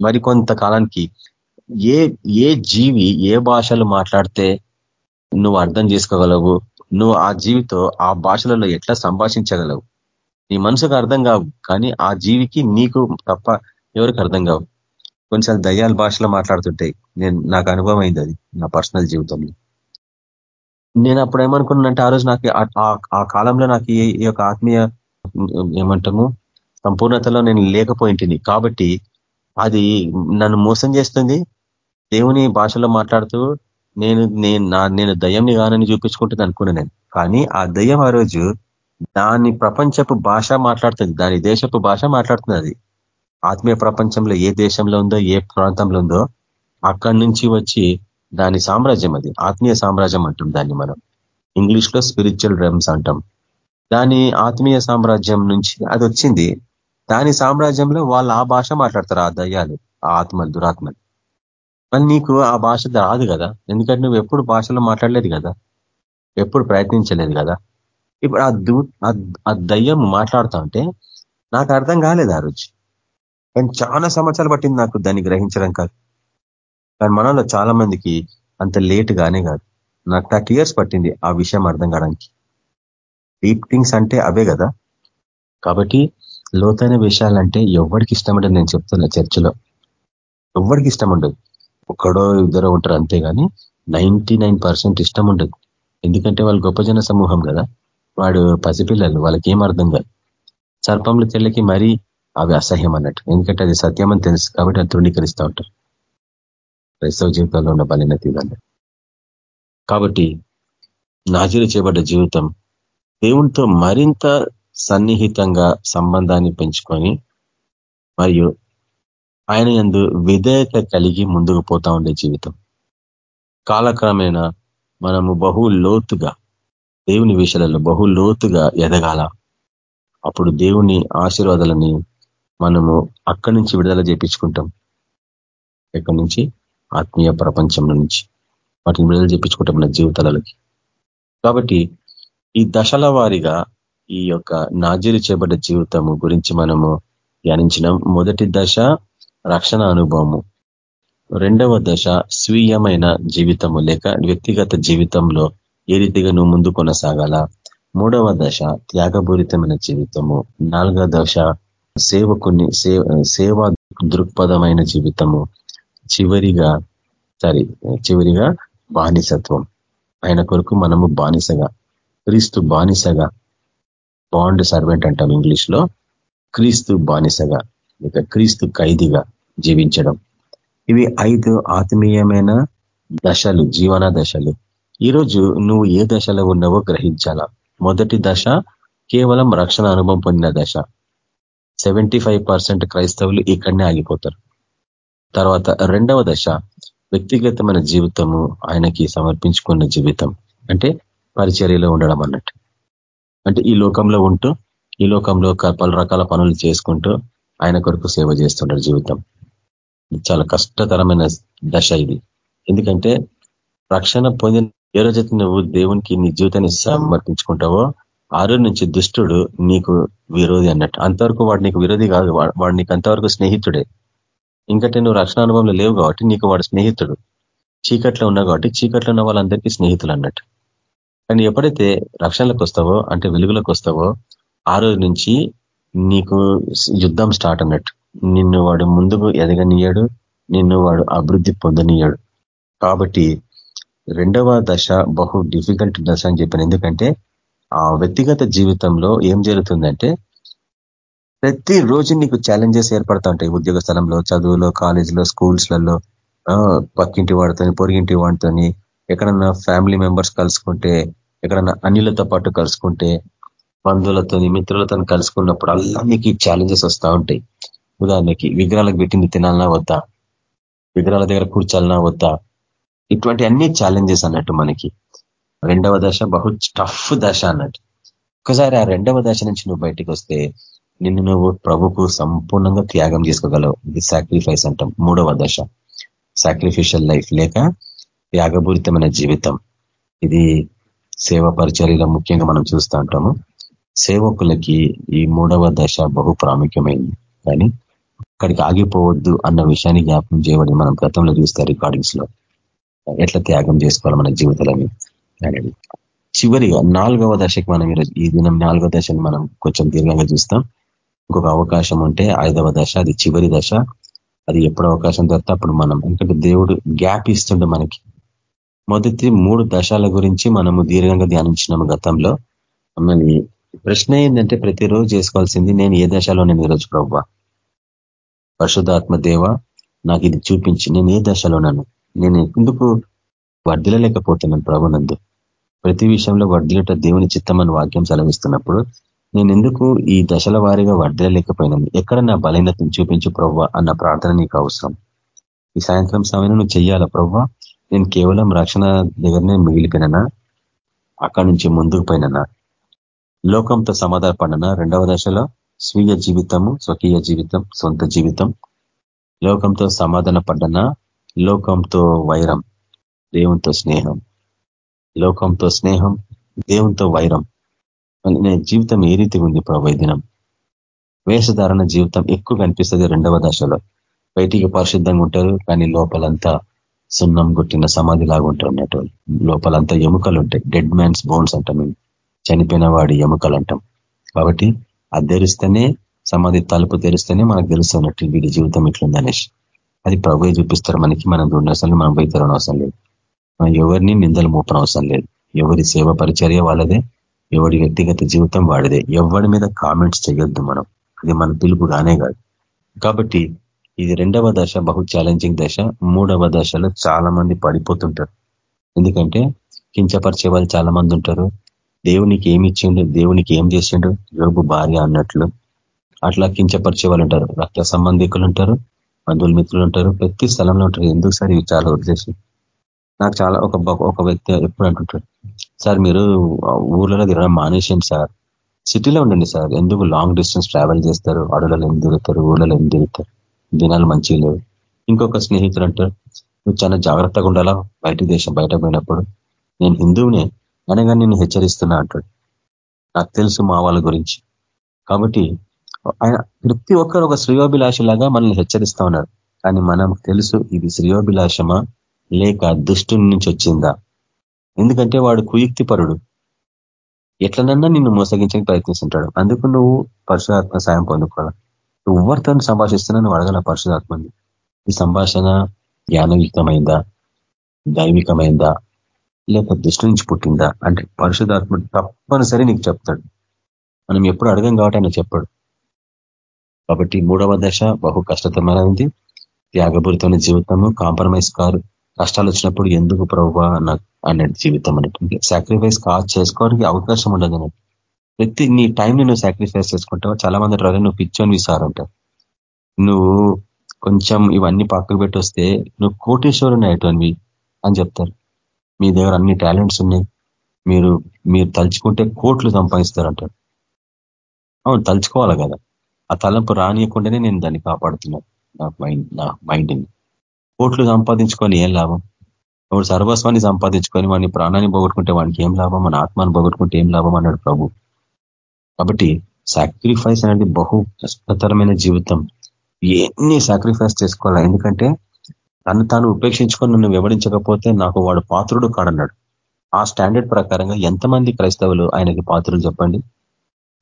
మరి కొంతకాలానికి ఏ ఏ జీవి ఏ భాషలు మాట్లాడితే నువ్వు అర్థం చేసుకోగలవు నువ్వు ఆ జీవితో ఆ భాషలలో ఎట్లా సంభాషించగలవు? నీ మనసుకు అర్థం కావు కానీ ఆ జీవికి నీకు తప్ప ఎవరికి అర్థం కావు. కొన్నిసార్లు దయ్యాల భాషలో మాట్లాడుతుంటాయి నేను నాకు అనుభవం అయింది అది నా పర్సనల్ జీవితంలో. నేను అప్పుడు ఏమనుకున్నానంటే ఆ రోజు నాకు ఆ కాలంలో నాకు ఈ యొక్క ఆత్మీయ ఏమంటాము సంపూర్ణతలో నేను లేకపోయింటిని. కాబట్టి అది నన్ను మోసం చేస్తుంది. దేవుని భాషలో మాట్లాడుతూ నేను నేను నేను దయ్యంని కానని చూపించుకుంటుంది అనుకున్నాను నేను. కానీ ఆ దయ్యం ఆ రోజు దాని ప్రపంచపు భాష మాట్లాడుతుంది. దాని దేశపు భాష మాట్లాడుతుంది అది. ఆత్మీయ ప్రపంచంలో ఏ దేశంలో ఉందో ఏ ప్రాంతంలో ఉందో అక్కడి నుంచి వచ్చి దాని సామ్రాజ్యం అది. ఆత్మీయ సామ్రాజ్యం అంటాం దాన్ని మనం. ఇంగ్లీష్లో స్పిరిచువల్ రెమ్స్ అంటాం. దాని ఆత్మీయ సామ్రాజ్యం నుంచి అది వచ్చింది. దాని సామ్రాజ్యంలో వాళ్ళు ఆ భాష మాట్లాడతారు ఆ దయ్యాలు ఆ ఆత్మలు దురాత్మలు. మళ్ళీ నీకు ఆ భాష రాదు కదా. ఎందుకంటే నువ్వు ఎప్పుడు భాషలో మాట్లాడలేదు కదా. ఎప్పుడు ప్రయత్నించలేదు కదా. ఇప్పుడు ఆ దూ ఆ దయ్యం మాట్లాడుతా ఉంటే నాకు అర్థం కాలేదు ఆ రోజు. కానీ చాలా సంవత్సరాలు పట్టింది నాకు దాన్ని గ్రహించడం కాదు. కానీ మనలో చాలా మందికి అంత లేట్ గానే కాదు. నాకు థర్టీ ఇయర్స్ పట్టింది ఆ విషయం అర్థం కావడానికి. డీప్ థింగ్స్ అంటే అవే కదా. కాబట్టి లోతైన విషయాలంటే ఎవరికి ఇష్టం ఉండదు నేను చెప్తున్నా చర్చిలో. ఎవరికి ఇష్టం ఉండదు. ఒక్కడో ఇద్దరు ఉంటారు అంతేగాని నైంటీ ఇష్టం ఉండదు. ఎందుకంటే వాళ్ళు గొప్ప జన సమూహం కదా. వాడు పసిపిల్లలు వాళ్ళకి ఏం అర్థం కాదు. సర్పంలు తెల్లకి మరీ అవి అసహ్యం అన్నట్టు. ఎందుకంటే అది సత్యం అని తెలుసు కాబట్టి అది తృణీకరిస్తూ ఉంటారు. క్రైస్తవ జీవితంలో ఉన్న బలినతి ఇదండి. కాబట్టి నాజీలు చేయబడ్డ జీవితం దేవునితో మరింత సన్నిహితంగా సంబంధాన్ని పెంచుకొని మరియు ఆయన ఎందు విధేయత కలిగి ముందుకు పోతా ఉండే జీవితం. కాలక్రమేణా మనము బహు లోతుగా దేవుని విషయాలలో బహు లోతుగా ఎదగాల. అప్పుడు దేవుని ఆశీర్వాదాలని మనము అక్కడి నుంచి విడుదల చేపించుకుంటాం. ఎక్కడి నుంచి? ఆత్మీయ ప్రపంచం నుంచి వాటిని విడుదల చేపించుకుంటాం మన జీవితాలకి కాబట్టి ఈ దశల వారిగా ఈ యొక్క నాజీలు చేయబడ్డ జీవితము గురించి మనము ధ్యానించినాం. మొదటి దశ రక్షణ అనుభవము. రెండవ దశ స్వీయమైన జీవితము లేక వ్యక్తిగత జీవితంలో ఏ రీతిగా నువ్వు ముందు కొనసాగాల? మూడవ దశ త్యాగపూరితమైన జీవితము. నాలుగవ దశ సేవకుని సేవా దృక్పథమైన జీవితము. చివరిగా సారీ చివరిగా బానిసత్వం. ఆయన కొరకు మనము బానిసగా క్రీస్తు బానిసగా బాండ్ సర్వెంట్ అంటాం ఇంగ్లీష్లో క్రీస్తు బానిసగా ఇక క్రీస్తు ఖైదీగా జీవించడం. ఇవి ఐదు ఆత్మీయమైన దశలు జీవన దశలు. ఈరోజు నువ్వు ఏ దశలో ఉన్నావో గ్రహించాలా? మొదటి దశ కేవలం రక్షణ అనుభవం పొందిన దశ. సెవెంటీ క్రైస్తవులు ఇక్కడనే ఆగిపోతారు. తర్వాత రెండవ దశ వ్యక్తిగతమైన జీవితము ఆయనకి సమర్పించుకున్న జీవితం. అంటే పరిచర్యలో ఉండడం అన్నట్టు. అంటే ఈ లోకంలో ఉంటూ ఈ లోకంలో పలు రకాల పనులు చేసుకుంటూ ఆయన కొరకు సేవ చేస్తుంటారు జీవితం. చాలా కష్టతరమైన దశ ఇది. ఎందుకంటే రక్షణ పొందిన ఏ రోజైతే నువ్వు దేవునికి నీ జీవితాన్ని సమర్పించుకుంటావో ఆరు నుంచి దుష్టుడు నీకు విరోధి అన్నట్టు. అంతవరకు వాడు నీకు విరోధి కాదు. వాడు నీకు అంతవరకు స్నేహితుడే. ఇంకటే నువ్వు రక్షణ అనుభవంలో లేవు కాబట్టి నీకు వాడు స్నేహితుడు. చీకట్లో ఉన్నావు కాబట్టి చీకట్లో ఉన్న వాళ్ళందరికీ స్నేహితులు అన్నట్టు. కానీ ఎప్పుడైతే రక్షణలకు వస్తావో అంటే వెలుగులకు వస్తావో ఆ రోజు నుంచి నీకు యుద్ధం స్టార్ట్ అన్నట్టు. నిన్ను వాడు ముందుకు ఎదగనీయాడు నిన్ను వాడు అభివృద్ధి పొందనీయాడు. కాబట్టి రెండవ దశ బహు డిఫికల్ట్ దశ అని చెప్పాను. ఎందుకంటే ఆ వ్యక్తిగత జీవితంలో ఏం జరుగుతుందంటే ప్రతి రోజు నీకు ఛాలెంజెస్ ఏర్పడతా ఉంటాయి ఉద్యోగ స్థలంలో చదువులో కాలేజీలో స్కూల్స్లలో పక్కింటి వాడితోని పొరిగింటి వాడితోని ఎక్కడన్నా ఫ్యామిలీ మెంబర్స్ కలుసుకుంటే ఎక్కడన్నా అన్యులతో పాటు కలుసుకుంటే బంధువులతో మిత్రులతో కలుసుకున్నప్పుడు అల్లా నీకు ఛాలెంజెస్ వస్తూ ఉంటాయి. ఉదాహరణకి విగ్రహాలకు పెట్టింది తినాలన్నా వద్దా? విగ్రహాల దగ్గర కూర్చాలన్నా వద్దా? ఇటువంటి అన్ని ఛాలెంజెస్ అన్నట్టు మనకి. రెండవ దశ బహు టఫ్ దశ అన్నట్టు. ఒకసారి ఆ రెండవ దశ నుంచి నువ్వు బయటకు వస్తే నిన్ను నువ్వు ప్రభుకు సంపూర్ణంగా త్యాగం చేసుకోగలవు. ఇది సాక్రిఫైస్ అంటాం. మూడవ దశ. సాక్రిఫిషియల్ లైఫ్ లేక త్యాగపూరితమైన జీవితం. ఇది సేవ పరిచర్యలో ముఖ్యంగా మనం చూస్తూ ఉంటాము. సేవకులకి ఈ మూడవ దశ బహు ప్రాముఖ్యమైంది. కానీ అక్కడికి ఆగిపోవద్దు అన్న విషయాన్ని జ్ఞాపకం చేయబడి మనం గతంలో చూస్తే రికార్డింగ్స్లో. ఎట్లా త్యాగం చేసుకోవాలి మన జీవితాలని అనేది. చివరిగా నాలుగవ దశకి మనం ఈరోజు ఈ దినం నాలుగవ దశని మనం కొంచెం దీర్ఘంగా చూస్తాం. ఇంకొక అవకాశం ఉంటే ఐదవ దశ అది చివరి దశ. అది ఎప్పుడు అవకాశం దొరికితే అప్పుడు మనం ఎందుకంటే దేవుడు గ్యాప్ ఇస్తుండే మనకి. మొదటి మూడు దశాల గురించి మనము దీర్ఘంగా ధ్యానించినాము గతంలో. మమ్మల్ని ప్రశ్న ఏంటంటే ప్రతిరోజు చేసుకోవాల్సింది నేను ఏ దశలో నేను ఈరోజు ప్రవ్వ? పరిశుధాత్మ దేవ నాకు ఇది చూపించి నేను ఏ దశలోనను? నేను ఎందుకు వర్ధిలలేకపోతున్నాను ప్రభునందు ప్రతి విషయంలో వర్ధిలట దేవుని చిత్తమని వాక్యం సెలవిస్తున్నప్పుడు నేను ఎందుకు ఈ దశల వారీగా వర్ధలేకపోయినాను ఎక్కడ నా బలహీనతను చూపించు ప్రవ్వ అన్న ప్రార్థన నీకు అవసరం. ఈ సాయంత్రం సమయంలో నువ్వు చెయ్యాలా ప్రవ్వ? నేను కేవలం రక్షణ దగ్గరనే మిగిలిపోయినా అక్కడి నుంచి ముందుకు పోయినా లోకంతో సమాధానపడిన రెండవ దశలో స్వీయ జీవితము స్వకీయ జీవితం సొంత జీవితం. లోకంతో సమాధాన పడ్డనా లోకంతో వైరం దేవునితో స్నేహం. లోకంతో స్నేహం దేవునితో వైరం. నేను జీవితం ఏ రీతిగా ఉంది ప్రభు దినం? వేషధారణ జీవితం ఎక్కువ కనిపిస్తుంది రెండవ దశలో. బయటికి పరిశుద్ధంగా ఉంటారు కానీ లోపలంతా సున్నం కొట్టిన సమాధి లాగా ఉంటారు అన్నట్టు లోపలంతా ఎముకలు ఉంటాయి. డెడ్ మ్యాన్స్ బోన్స్ అంటాం మేము. చనిపోయిన వాడి ఎముకలు అంటాం. కాబట్టి అది తెరిస్తేనే సమాధి తలుపు తెరిస్తేనే మనకు తెలుస్తున్నట్టు వీడి జీవితం ఇట్లుంది అనేసి. అది ప్రభు చూపిస్తారు మనకి? మనం రెండు మనం పోయి అవసరం లేదు. మనం ఎవరిని నిందలు మోపన అవసరం లేదు. ఎవరి సేవ పరిచర్య వాళ్ళదే. ఎవడి వ్యక్తిగత జీవితం వాడిదే. ఎవరి మీద కామెంట్స్ చేయొద్దు మనం. ఇది మన పిలుపు కానే కాదు. కాబట్టి ఇది రెండవ దశ బహు ఛాలెంజింగ్ దశ. మూడవ దశలో చాలా మంది పడిపోతుంటారు. ఎందుకంటే కించపరిచే వాళ్ళు చాలా మంది ఉంటారు. దేవునికి ఏమి ఇచ్చిండు దేవునికి ఏం చేసిండు? యోగు భార్య అన్నట్లు. అట్లా కించపరిచే వాళ్ళు ఉంటారు. రక్త సంబంధికులు ఉంటారు బంధువులు మిత్రులు ఉంటారు. ప్రతి స్థలంలో ఉంటారు. ఎందుకు సార్ ఇవి చాలా వదిలేసి నాకు చాలా ఒక ఒక వ్యక్తి ఎప్పుడు అంటుంటాడు సార్ మీరు ఊర్లలో తిరగడం మానేసేయండి సార్? సిటీలో ఉండండి సార్. ఎందుకు లాంగ్ డిస్టెన్స్ ట్రావెల్ చేస్తారు? అడవులలో ఏం తిరుగుతారు? ఊళ్ళలో ఏం తిరుగుతారు? దినాలు మంచి లేవు. ఇంకొక స్నేహితుడు అంటారు నువ్వు చాలా జాగ్రత్తగా ఉండాలా? బయట దేశం బయట పోయినప్పుడు నేను హిందువునే అనగా నేను హెచ్చరిస్తున్నా అంటాడు. నాకు తెలుసు మా వాళ్ళ గురించి. కాబట్టి ఆయన ప్రతి ఒక్కరు ఒక శ్రేయోభిలాషలాగా మనల్ని హెచ్చరిస్తా ఉన్నారు. కానీ మనం తెలుసు ఇది శ్రేయోభిలాషమా? లేక దుష్టుని నుంచి వచ్చిందా? ఎందుకంటే వాడు కుయుక్తిపరుడు. ఎట్లనన్నా నిన్ను మోసగించడానికి ప్రయత్నిస్తుంటాడు. అందుకు నువ్వు పరశురాత్మ సాయం పొందుకోవాలి. ఎవరితో సంభాషిస్తున్నా నువ్వు అడగల పరశురాత్మని ఈ సంభాషణ జ్ఞానయుక్తమైందా దైవికమైందా? లేక దృష్టి నుంచి పుట్టిందా? అంటే పరిశుధాత్ముడు తప్పనిసరి నీకు చెప్తాడు. మనం ఎప్పుడు అడగం కాబట్టి ఆయన చెప్పాడు. కాబట్టి మూడవ దశ బహు కష్టతరమైనది త్యాగపూరితమైన జీవితము కాంప్రమైజ్ కారు కష్టాలు వచ్చినప్పుడు ఎందుకు ప్రభు నాకు అన్నట్టు జీవితం అన్నట్టు సాక్రిఫైస్ కా చేసుకోవడానికి అవకాశం ఉండదు అన్నట్టు. ప్రతి నీ టైంని నువ్వు సాక్రిఫైస్ చేసుకుంటావు? చాలా మంది రాదు నువ్వు పిచ్చోని విసారంటావు నువ్వు కొంచెం ఇవన్నీ పక్కకు పెట్టి వస్తే నువ్వు కోటేశ్వరుని అయ్యేటోనివి అని చెప్తారు. మీ దగ్గర అన్ని టాలెంట్స్ ఉన్నాయి. మీరు మీరు తలుచుకుంటే కోట్లు సంపాదిస్తారంటారు అవును తలుచుకోవాలి కదా. ఆ తలంపు రానియకుండానే నేను దాన్ని కాపాడుతున్నాను. నా మైండ్ నా మైండ్ని కోట్లు సంపాదించుకొని ఏం లాభం? వాడు సర్వస్వాన్ని సంపాదించుకొని వాడిని ప్రాణాన్ని పోగొట్టుకుంటే వాడికి ఏం లాభం? మన ఆత్మాన్ని పోగొట్టుకుంటే ఏం లాభం అన్నాడు ప్రభు. కాబట్టి సాక్రిఫైస్ అనేది బహు కష్టతరమైన జీవితం. ఎన్ని సాక్రిఫైస్ చేసుకోవాలా? ఎందుకంటే తను తాను ఉపేక్షించుకొని నన్ను వివరించకపోతే నాకు వాడు పాత్రుడు కాడన్నాడు. ఆ స్టాండర్డ్ ప్రకారంగా ఎంతమంది క్రైస్తవులు ఆయనకి పాత్రులు చెప్పండి?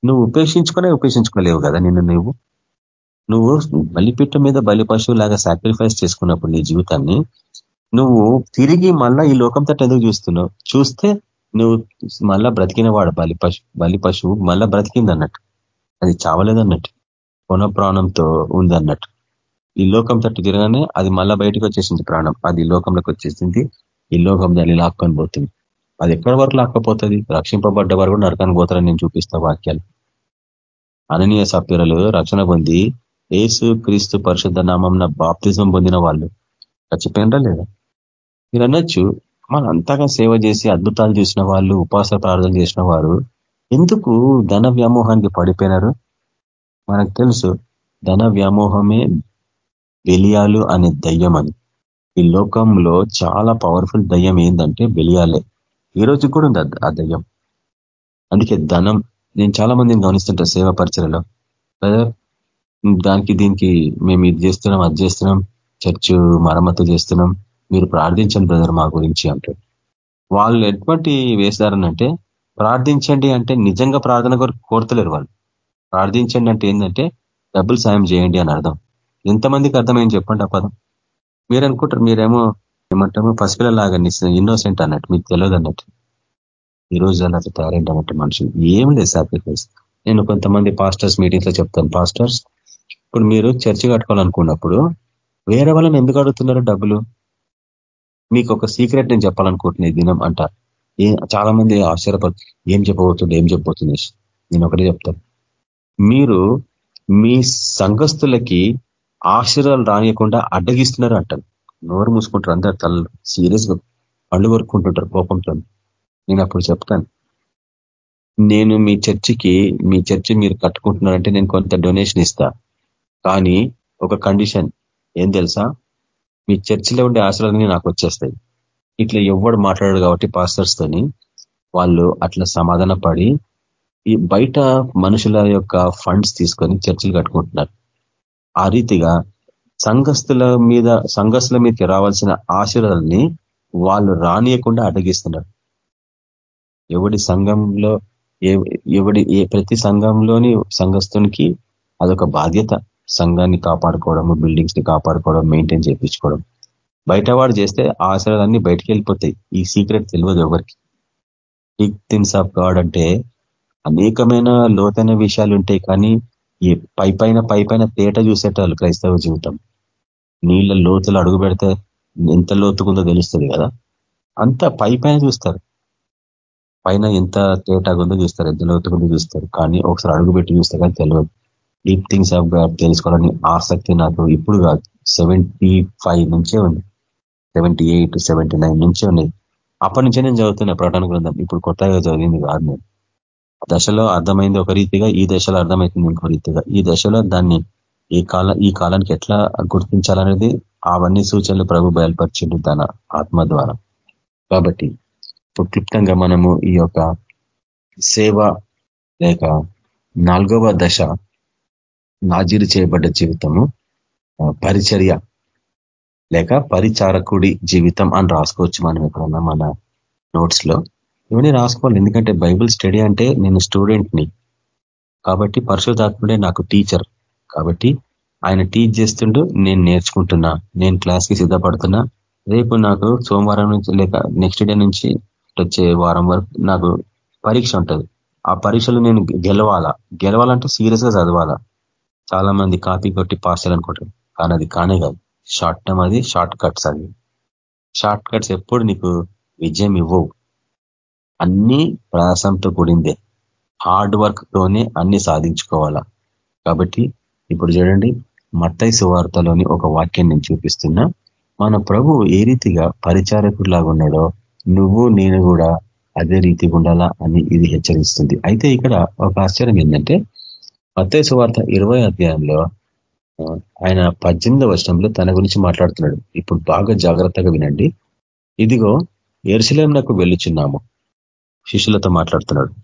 నువ్వు ఉపేక్షించుకునే ఉపేక్షించుకోలేవు కదా నిన్ను నువ్వు నువ్వు బలిపిట్ట మీద బలి పశువు లాగా సాక్రిఫైస్ చేసుకున్నప్పుడు నీ జీవితాన్ని నువ్వు తిరిగి మళ్ళా ఈ లోకం తట్టు ఎందుకు చూస్తున్నావు? చూస్తే నువ్వు మళ్ళా బ్రతికిన వాడు బలి పశు బలి పశువు మళ్ళా బ్రతికింది అన్నట్టు అది చావలేదన్నట్టు. కొన ప్రాణంతో ఉందన్నట్టు. ఈ లోకం తట్టు తిరగానే అది మళ్ళా బయటకు వచ్చేసింది ప్రాణం. అది లోకంలోకి వచ్చేసింది. ఈ లోకం దాన్ని లాక్కొని పోతుంది. అది ఎక్కడి వరకు లాక్కపోతుంది? రక్షింపబడ్డ వారు కూడా నరకానికి పోతారని నేను చూపిస్తా వాక్యాలు. అననీయ సభ్యులు రక్షణ పొంది ఏసు క్రీస్తు పరిశుద్ధ నామంన బాప్తిజం పొందిన వాళ్ళు. చచ్చిపోయినరా లేదా? మీరు అనొచ్చు మన అంతగా సేవ చేసి అద్భుతాలు చేసిన వాళ్ళు ఉపాస ప్రార్థన చేసిన వారు ఎందుకు ధన వ్యామోహానికి పడిపోయినారు? మనకు తెలుసు ధన వ్యామోహమే బెలియాలు అనే దయ్యం అని ఈ లోకంలో చాలా పవర్ఫుల్ దయ్యం ఏంటంటే బెలియాలే. ఈ రోజు కూడా ఉంది ఆ దయ్యం. అందుకే ధనం నేను చాలా మందిని గమనిస్తుంటా సేవా పరిచయలో. దానికి దీనికి మేము ఇది చేస్తున్నాం అది చేస్తున్నాం చర్చ్ మరమ్మతు చేస్తున్నాం మీరు ప్రార్థించండి బ్రదర్ మా గురించి అంటాడు వాళ్ళు ఎటువంటి వేశారనంటే ప్రార్థించండి అంటే నిజంగా ప్రార్థన కొరకు కోరతలేరు వాళ్ళు. ప్రార్థించండి అంటే ఏంటంటే డబ్బులు సాయం చేయండి అని అర్థం. ఎంతమందికి అర్థమైంది చెప్పండి ఆ పదం. మీరు అనుకుంటారు మీరేమో ఏమంటామో పసిపిల్లలాగా ఇన్నోసెంట్ అన్నట్టు మీకు తెలియదు అన్నట్టు. ఈ రోజు అలా తయారైంది అన్నట్టు మనుషులు. ఏం లేదు సాక్రిఫైస్ నేను కొంతమంది పాస్టర్స్ మీటింగ్స్లో చెప్తాను. పాస్టర్స్ ఇప్పుడు మీరు చర్చి కట్టుకోవాలనుకున్నప్పుడు వేరే వాళ్ళని ఎందుకు అడుగుతున్నారు డబ్బులు? మీకు ఒక సీక్రెట్ నేను చెప్పాలనుకుంటున్నాయి దినం అంటారు చాలా మంది ఆశ్చర్యపడు ఏం చెప్పబోతుంది ఏం చెప్పబోతుంది నేను ఒకటే చెప్తాను. మీరు మీ సంఘస్థులకి ఆశ్చర్యాలు రానియకుండా అడ్డగిస్తున్నారు అంటారు నోరు మూసుకుంటారు అందరు తల్లు. సీరియస్గా పళ్ళు కొరుకుంటుంటారు కోపంతో. నేను అప్పుడు చెప్తాను. నేను మీ చర్చికి మీ చర్చి మీరు కట్టుకుంటున్నారంటే నేను కొంత డొనేషన్ ఇస్తా. కానీ ఒక కండిషన్. ఏం తెలుసా? మీ చర్చిలో ఉండే ఆశలన్నీ నాకు వచ్చేస్తాయి. ఇట్లా ఎవడు మాట్లాడాడు కాబట్టి పాస్టర్స్ తోని వాళ్ళు అట్లా సమాధాన పడి ఈ బయట మనుషుల యొక్క ఫండ్స్ తీసుకొని చర్చిలు కట్టుకుంటున్నారు. ఆ రీతిగా సంఘస్థుల మీద సంఘస్థుల మీదకి రావాల్సిన ఆశీర్వాదాలని వాళ్ళు రానియకుండా అడ్డగిస్తున్నారు ఎవడి సంఘంలో ఎవడి ఏ ప్రతి సంఘంలోని సంఘస్థునికి అదొక బాధ్యత. సంఘాన్ని కాపాడుకోవడము బిల్డింగ్స్ని కాపాడుకోవడం మెయింటైన్ చేయించుకోవడం. బయటవాడు చేస్తే ఆశలన్నీ బయటికి వెళ్ళిపోతాయి. ఈ సీక్రెట్ తెలియదు ఎవరికి. బిగ్ థింగ్స్ ఆఫ్ గాడ్ అంటే అనేకమైన లోతైన విషయాలు ఉంటాయి కానీ ఈ పై పైన పై పైన తేట చూసేటాలు క్రైస్తవ జీవితం. నీళ్ళ లోతులు అడుగు పెడితే ఎంత లోతుకుందో తెలుస్తుంది కదా. అంత పై పైన చూస్తారు. పైన ఎంత తేటగుందో చూస్తారు ఎంత లోతుకుందో చూస్తారు. కానీ ఒకసారి అడుగు పెట్టి చూస్తే కానీ తెలియదు డీప్ థింగ్స్ ఆఫ్ గాడ్ తెలుసుకోవాలని ఆసక్తి నాకు ఇప్పుడు కాదు. సెవెంటీ ఫైవ్ నుంచే ఉంది. సెవెంటీ ఎయిట్ సెవెంటీ నైన్ నుంచే ఉన్నాయి అప్పటి నుంచే నేను చదువుతున్నా ప్రకటన గ్రంథం. ఇప్పుడు కొత్తగా చదివింది కాదు నేను. దశలో అర్థమైంది ఒక రీతిగా ఈ దశలో అర్థమవుతుంది ఇంకో రీతిగా. ఈ దశలో దాన్ని ఈ కాల ఈ కాలానికి ఎట్లా గుర్తించాలనేది అవన్నీ సూచనలు ప్రభు బయలుపరిచిండు తన ఆత్మ ద్వారా. కాబట్టి ఇప్పుడు క్లుప్తంగా మనము ఈ యొక్క సేవ లేక నాలుగవ దశ నాజీరు చేయబడ్డ జీవితము పరిచర్య లేక పరిచారకుడి జీవితం అని రాసుకోవచ్చు మనం ఎక్కడన్నా మన నోట్స్లో. ఇవన్నీ రాసుకోవాలి ఎందుకంటే బైబుల్ స్టడీ అంటే నేను స్టూడెంట్ని. కాబట్టి పరిశుధాత్ముడే నాకు టీచర్. కాబట్టి ఆయన టీచ్ చేస్తుంటూ నేను నేర్చుకుంటున్నా నేను క్లాస్కి సిద్ధపడుతున్నా. రేపు నాకు సోమవారం నుంచి లేక నెక్స్ట్ డే నుంచి వచ్చే వారం వరకు నాకు పరీక్ష ఉంటుంది. ఆ పరీక్షలు నేను గెలవాలా? గెలవాలంటే సీరియస్గా చదవాలా? చాలా మంది కాపీ కొట్టి పార్సల్ అనుకుంటారు. కానీ అది కానే కాదు. షార్ట్ టర్మ్ అది షార్ట్ కట్స్ అది. షార్ట్ కట్స్ ఎప్పుడు నీకు విజయం ఇవ్వవు. అన్ని ప్రయాసంతో కూడిందే. హార్డ్ వర్క్ తోనే అన్ని సాధించుకోవాలా. కాబట్టి ఇప్పుడు చూడండి మత్తై సువార్తలోని ఒక వాక్యం నేను చూపిస్తున్నా. మన ప్రభు ఏ రీతిగా పరిచారకుడిలాగా ఉన్నాడో నువ్వు నేను కూడా అదే రీతిగా ఉండాలా అని ఇది హెచ్చరిస్తుంది. అయితే ఇక్కడ ఒక ఆశ్చర్యం ఏంటంటే మత్తే సువార్త ఇరవై అధ్యాయంలో ఆయన పద్దెనిమిదో వర్షంలో తన గురించి మాట్లాడుతున్నాడు. ఇప్పుడు బాగా జాగ్రత్తగా వినండి. ఇదిగో ఎరుసలేంలకు వెళ్ళుచున్నాము. శిష్యులతో మాట్లాడుతున్నాడు.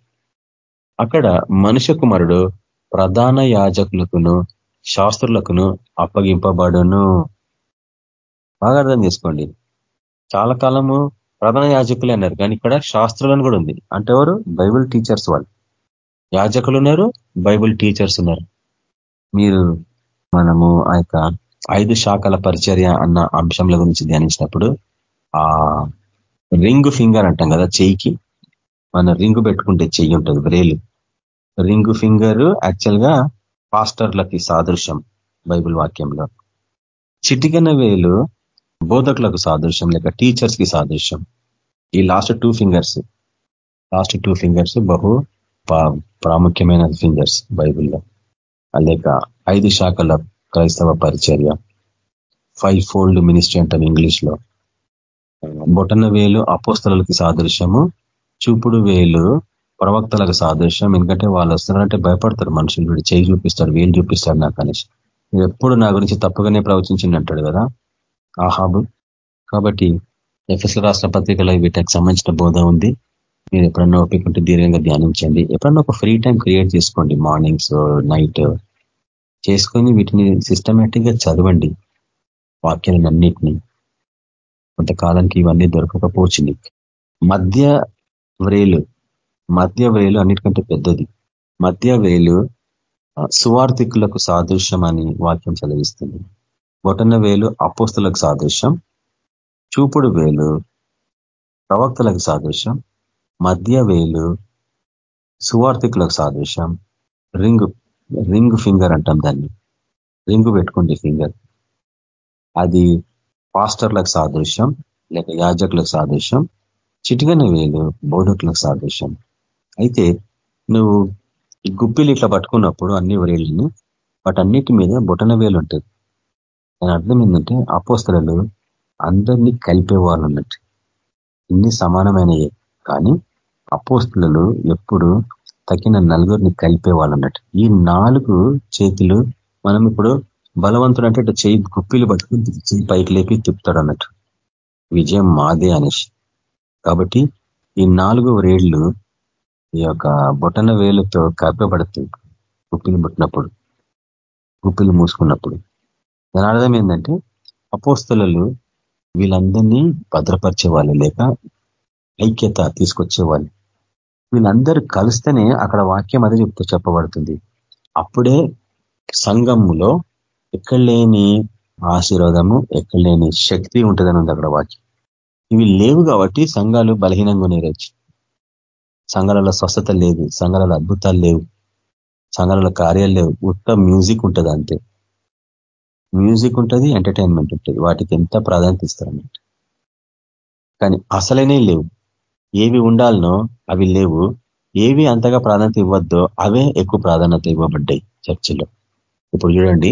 అక్కడ మనుష్య కుమారుడు ప్రధాన యాజకులకును శాస్త్రులకును అప్పగింపబడును. బాగా అర్థం చేసుకోండి. చాలా కాలము ప్రధాన యాజకులే అన్నారు కానీ ఇక్కడ శాస్త్రులను కూడా ఉంది. అంటే ఎవరు? బైబుల్ టీచర్స్ వాళ్ళు. యాజకులు ఉన్నారు బైబుల్ టీచర్స్ ఉన్నారు. మీరు మనము ఆ ఐదు శాఖల పరిచర్య అన్న అంశంల గురించి ధ్యానించినప్పుడు ఆ రింగ్ ఫింగర్ అంటాం కదా చెయ్యికి. మన రింగు పెట్టుకుంటే చెయ్యి ఉంటుంది బ్రేలు. రింగు ఫింగర్ యాక్చువల్గా పాస్టర్లకి సాదృశ్యం బైబుల్ వాక్యంలో. చిటికన వేలు బోధకులకు సాదృశ్యం లేక టీచర్స్కి సాదృశ్యం. ఈ last two fingers last two fingers బహు ప్రాముఖ్యమైన ఫింగర్స్ బైబిల్లో. లేక ఐదు శాఖల క్రైస్తవ పరిచర్య ఫైవ్ ఫోల్డ్ మినిస్ట్రీ అంటాం ఇంగ్లీష్లో బొటన వేలు అపోస్తలకి సాదృశ్యము చూపుడు వేలు ప్రవక్తలకు సాదృశ్యం. ఎందుకంటే వాళ్ళు వస్తున్నారంటే భయపడతారు మనుషులు. వీడు చేయి చూపిస్తాడు వేలు చూపిస్తాడు నాకు అనేసి. ఎప్పుడు నా గురించి తప్పుగానే ప్రవచించింది అంటాడు కదా ఆహాబు కాబట్టి ఎఫ్ఎస్ రాష్ట్ర పత్రికలో వీటికి సంబంధించిన బోధ ఉంది. మీరు ఎప్పుడన్నా ఒప్పుకుంటే దీర్ఘంగా ధ్యానించండి. ఎప్పుడన్నా ఒక ఫ్రీ టైం క్రియేట్ చేసుకోండి. మార్నింగ్స్ నైట్ చేసుకొని వీటిని సిస్టమేటిక్గా చదవండి. వాక్యాలన్నింటినీ కొంతకాలానికి ఇవన్నీ దొరకకపోవచ్చు మధ్య వ్రేలు మధ్య వ్రేలు అన్నిటికంటే పెద్దది. మధ్య వేలు సువార్థికులకు సాదృశ్యం అని వాక్యం చదివిస్తుంది. బొటన వేలు అపోస్తులకు సాదృశ్యం. చూపుడు వేలు ప్రవక్తలకు సాదృశ్యం. మధ్య వేలు సువార్థికులకు సాదృశ్యం రింగ్ రింగ్ ఫింగర్ అంటాం దాన్ని. రింగు పెట్టుకుంటే ఫింగర్. అది పాస్టర్లకు సాదృశ్యం లేక యాజకులకు సాదృశ్యం చిటికన వేలు బోధకులకు సాదృశ్యం. అయితే నువ్వు గుప్పిలు ఇట్లా పట్టుకున్నప్పుడు అన్ని వేళ్ళని వాటన్నిటి మీద బొటన వేలు ఉంటుంది. దాని అర్థం ఏంటంటే అపోస్తలు అందరినీ కలిపేవాళ్ళు అన్నట్టు ఇన్ని సమానమైనవి కానీ అపోస్తులు ఎప్పుడు తగిన నలుగురిని కలిపేవాళ్ళు అన్నట్టు ఈ నాలుగు చేతులు మనం ఇప్పుడు బలవంతుడు అంటే చేయి గుప్పిలు పట్టుకుని చేయి పైకి లేపి తిప్పుతాడు అన్నట్టు. విజయం మాదే అనేసి. కాబట్టి ఈ నాలుగు రేళ్ళు ఈ యొక్క బొటన వేలుతో కప్పబడుతుంది గుప్పిలు పుట్టినప్పుడు గుప్పిలు మూసుకున్నప్పుడు. దాని అర్థం ఏంటంటే అపోస్తలు వీళ్ళందరినీ భద్రపరిచే వాళ్ళు లేక ఐక్యత తీసుకొచ్చేవాళ్ళు. వీళ్ళందరూ కలిస్తేనే అక్కడ వాక్యం అది చెప్తూ చెప్పబడుతుంది. అప్పుడే సంఘంలో ఎక్కడ లేని ఆశీర్వాదము ఎక్కడ లేని శక్తి ఉంటుందని ఉంది అక్కడ వాక్యం. ఇవి లేవు కాబట్టి సంఘాలు బలహీనంగా నేరచ్చు సంఘాలలో స్వస్థత లేదు సంఘాలలో అద్భుతాలు లేవు సంఘాలలో కార్యాలు లేవు. ఉత్త మ్యూజిక్ ఉంటుంది అంతే. మ్యూజిక్ ఉంటుంది ఎంటర్టైన్మెంట్ ఉంటుంది. వాటికి ఎంత ప్రాధాన్యత ఇస్తారన్నమాట. కానీ అసలైనవి లేవు. ఏవి ఉండాలనో అవి లేవు. ఏవి అంతగా ప్రాధాన్యత ఇవ్వద్దో అవే ఎక్కువ ప్రాధాన్యత ఇవ్వబడ్డాయి చర్చిలో. ఇప్పుడు చూడండి.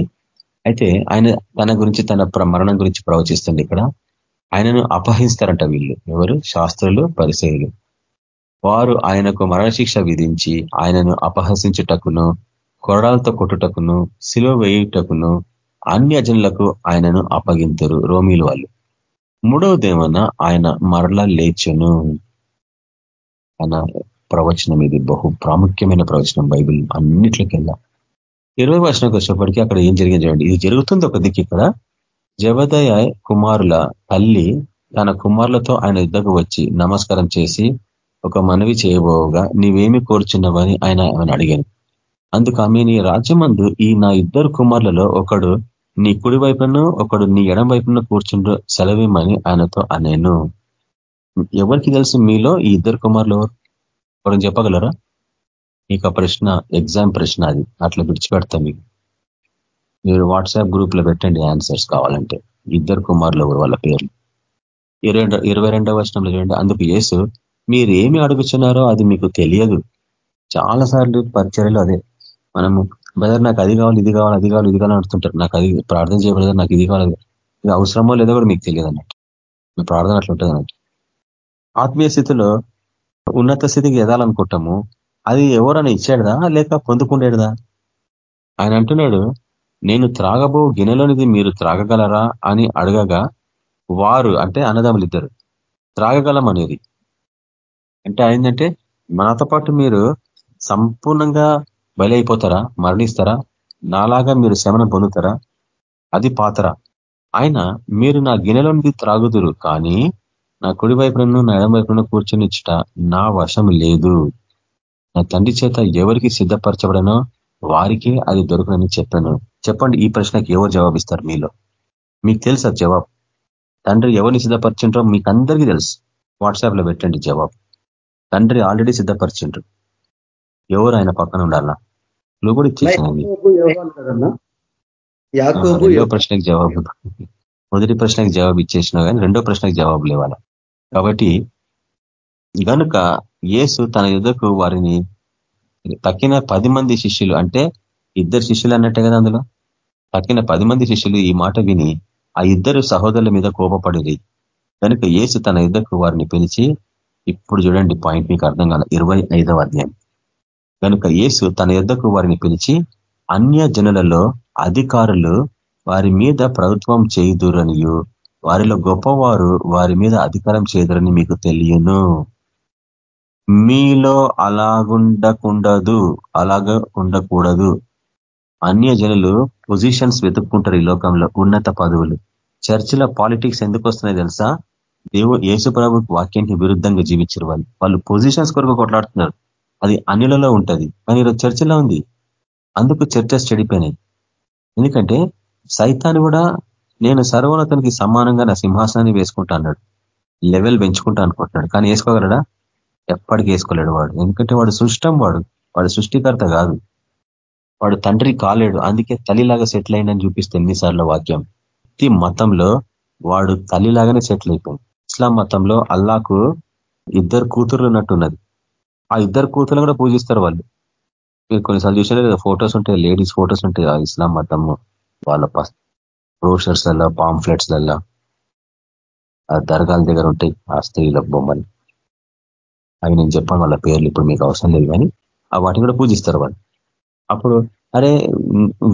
అయితే ఆయన తన గురించి తన మరణం గురించి ప్రవచిస్తుంది ఇక్కడ. ఆయనను అపహరిస్తారంట వీళ్ళు. ఎవరు? శాస్త్రులు పరిచయులు వారు ఆయనకు మరణశిక్ష విధించి ఆయనను అపహసించుటకును కొరడాలతో కొట్టుటకును శిలువ వేయుటకును అన్యజనులకు ఆయనను అప్పగింతురు రోమిలు వాళ్ళు. మూడవదేమన్నా ఆయన మరల లేచును. అన్న ప్రవచనం ఇది. బహు ప్రాముఖ్యమైన ప్రవచనం. బైబిల్ అన్నిట్లకెళ్ళా ఇరవై వర్షంకి వచ్చేప్పటికీ అక్కడ ఏం జరిగింది చూడండి. ఇది జరుగుతుంది ఒక దిక్కు ఇక్కడ. జబదయ కుమారుల తల్లి తన కుమారులతో ఆయన యుద్ధకు వచ్చి నమస్కారం చేసి ఒక మనవి చేయబోగా నీవేమి కోరుచున్నావని ఆయన ఆమెను అడిగాను అందుకు ఆమె నీ రాజ్యమందు ఈ నా ఇద్దరు కుమారులలో ఒకడు నీ కుడి వైపును ఒకడు నీ ఎడం వైపున కూర్చుండ్రు సెలవేమని ఆయనతో అనేను. ఎవరికి తెలుసు మీలో ఈ ఇద్దరు కుమారులు ఎవరు? ఎవరు చెప్పగలరా? మీకు ఆ ప్రశ్న ఎగ్జామ్ ప్రశ్న అది. అట్లా విడిచిపెడతా మీకు. మీరు వాట్సాప్ గ్రూప్లో పెట్టండి ఆన్సర్స్ కావాలంటే. ఇద్దరు కుమారులు ఎవరు వాళ్ళ పేర్లు? ఇరవై ఇరవై రెండవ వచనంలో చూడండి. అందుకు యేసు మీరు ఏమి అడుగుతున్నారో అది మీకు తెలియదు. చాలా సార్లు పరిచర్యలు అదే. మనము బ్రదర్ నాకు అది కావాలి ఇది కావాలి అది కావాలి ఇది కావాలి అడుగుతుంటారు. నాకు అది ప్రార్థన చేయబడదు? నాకు ఇది కావాలి ఇది అవసరమో లేదో కూడా మీకు తెలియదు అన్నట్టు. మీ ప్రార్థన అట్లా ఉంటుంది అన్నట్టు ఆత్మీయ స్థితిలో ఉన్నత స్థితికి ఎదాలనుకుంటాము అది ఎవరైనా ఇచ్చాడుదా లేక పొందుకుండేడుదా ఆయన అంటున్నాడు నేను త్రాగబో గిన్నెలోనిది మీరు త్రాగగలరా? అని అడగగా వారు అంటే అన్నదమ్ములు ఇద్దరు త్రాగగలం అనేది. అంటే ఏంటంటే మనతో పాటు మీరు సంపూర్ణంగా బలి అయిపోతారా మరణిస్తారా? నాలాగా మీరు శమనం పొందుతారా? అది పాతరా? ఆయన మీరు నా గిన్నెలోనిది త్రాగుదురు కానీ నా కుడి వైపును నా ఎడం వైపున కూర్చొనిచ్చుట నా వశం లేదు. నా తండ్రి చేత ఎవరికి సిద్ధపరచబడనో వారికి అది దొరకనని చెప్పాను. చెప్పండి ఈ ప్రశ్నకి ఎవరు జవాబిస్తారు మీలో? మీకు తెలుసా జవాబు? తండ్రి ఎవరిని సిద్ధపరిచిండ్రో మీకు అందరికీ తెలుసు. వాట్సాప్లో పెట్టండి జవాబు. తండ్రి ఆల్రెడీ సిద్ధపరిచిండ్రు. ఎవరు ఆయన పక్కన ఉండాలా? నువ్వు కూడా ఇచ్చేసాను ప్రశ్నకి జవాబు. మొదటి ప్రశ్నకి జవాబు ఇచ్చేసినా కానీ రెండో ప్రశ్నకి జవాబు లేవాల? కాబట్టి గనుక యేసు తన యుద్ధకు వారిని తక్కిన పది మంది శిష్యులు అంటే ఇద్దరు శిష్యులు అన్నట్టే కదా అందులో? తక్కిన పది మంది శిష్యులు ఈ మాట విని ఆ ఇద్దరు సహోదరుల మీద కోపపడి కనుక యేసు తన యుద్ధకు వారిని పిలిచి ఇప్పుడు చూడండి పాయింట్ మీకు అర్థం కాల ఇరవై ఐదవ అధ్యాయం. కనుక యేసు తన యుద్ధకు వారిని పిలిచి అన్య జనులలో అధికారులు వారి మీద ప్రభుత్వం చేయుదురనియు వారిలో గొప్పవారు వారి మీద అధికారం చేయదరని మీకు తెలియను. మీలో అలాగుండకుండదు అలాగ ఉండకూడదు. అన్య జనులు పొజిషన్స్ వెతుక్కుంటారు ఈ లోకంలో ఉన్నత పదవులు. చర్చిల పాలిటిక్స్ ఎందుకు వస్తున్నాయి తెలుసా? దేవు యేసు ప్రభు వాక్యానికి విరుద్ధంగా జీవించారు వాళ్ళు. వాళ్ళు పొజిషన్స్ కొరకు కొట్లాడుతున్నారు. అది అన్యులలో ఉంటది. కానీ ఈరోజు చర్చిలో ఉంది. అందుకు చర్చస్ చెడిపోయినాయి. ఎందుకంటే సైతాన్ని కూడా నేను సర్వోన్నతనికి సమానంగా నా సింహాసనాన్ని వేసుకుంటా అన్నాడు. లెవెల్ పెంచుకుంటా అనుకుంటున్నాడు. కానీ వేసుకోగలడా? ఎప్పటికీ వేసుకోలేడు వాడు. ఎందుకంటే వాడు సృష్టం వాడు. వాడు సృష్టికర్త కాదు. వాడు తండ్రి కాలేడు. అందుకే తల్లిలాగా సెటిల్ అయిందని చూపిస్తే ఎన్నిసార్లు వాక్యం. ప్రతి మతంలో వాడు తల్లిలాగానే సెటిల్ అయిపోయింది. ఇస్లాం మతంలో అల్లాకు ఇద్దరు కూతుర్లు ఉన్నట్టున్నది. ఆ ఇద్దరు కూతుర్లు కూడా పూజిస్తారు వాళ్ళు. మీరు కొన్నిసార్లు చూసారు ఫోటోస్ ఫొటోస్ ఉంటాయి లేడీస్ ఫొటోస్ ఉంటాయి ఆ ఇస్లాం మతము వాళ్ళ బ్రోషర్స్లలో పాంఫ్లెట్స్లలో ఆ దర్గాల దగ్గర ఉంటాయి ఆ స్త్రీల బొమ్మలు. అవి నేను చెప్పాను వాళ్ళ పేర్లు ఇప్పుడు మీకు అవసరం లేదు కానీ ఆ వాటిని కూడా పూజిస్తారు వాళ్ళు. అప్పుడు అరే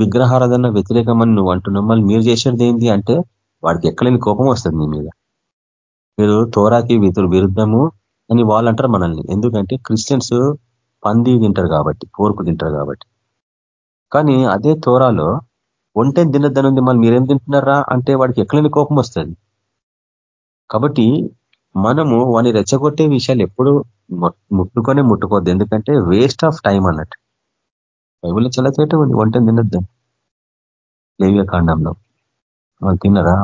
విగ్రహారాధన వ్యతిరేకమని నువ్వు అంటున్నావు మళ్ళీ మీరు చేసేది ఏంటి అంటే వాడికి ఎక్కలేని కోపం వస్తుంది మీ మీద. మీరు తోరాకి విరుద్ధము అని వాళ్ళు అంటారు మనల్ని. ఎందుకంటే క్రిస్టియన్స్ పంది తింటారు కాబట్టి పోర్కు తింటారు కాబట్టి. కానీ అదే తోరాలో ఒంటే తినద్దనుంది మళ్ళీ మీరేం తింటున్నారా? అంటే వాడికి ఎక్కలేని కోపం వస్తుంది. కాబట్టి మనము వాని రెచ్చగొట్టే విషయాలు ఎప్పుడు ముట్టుకొనే ముట్టుకోవద్దు. ఎందుకంటే వేస్ట్ ఆఫ్ టైం అన్నట్టు. బైబుల్లో చాలా తేట ఉంది. వంట తినొద్దు. లేవియ కాండంలో. తిన్నారా?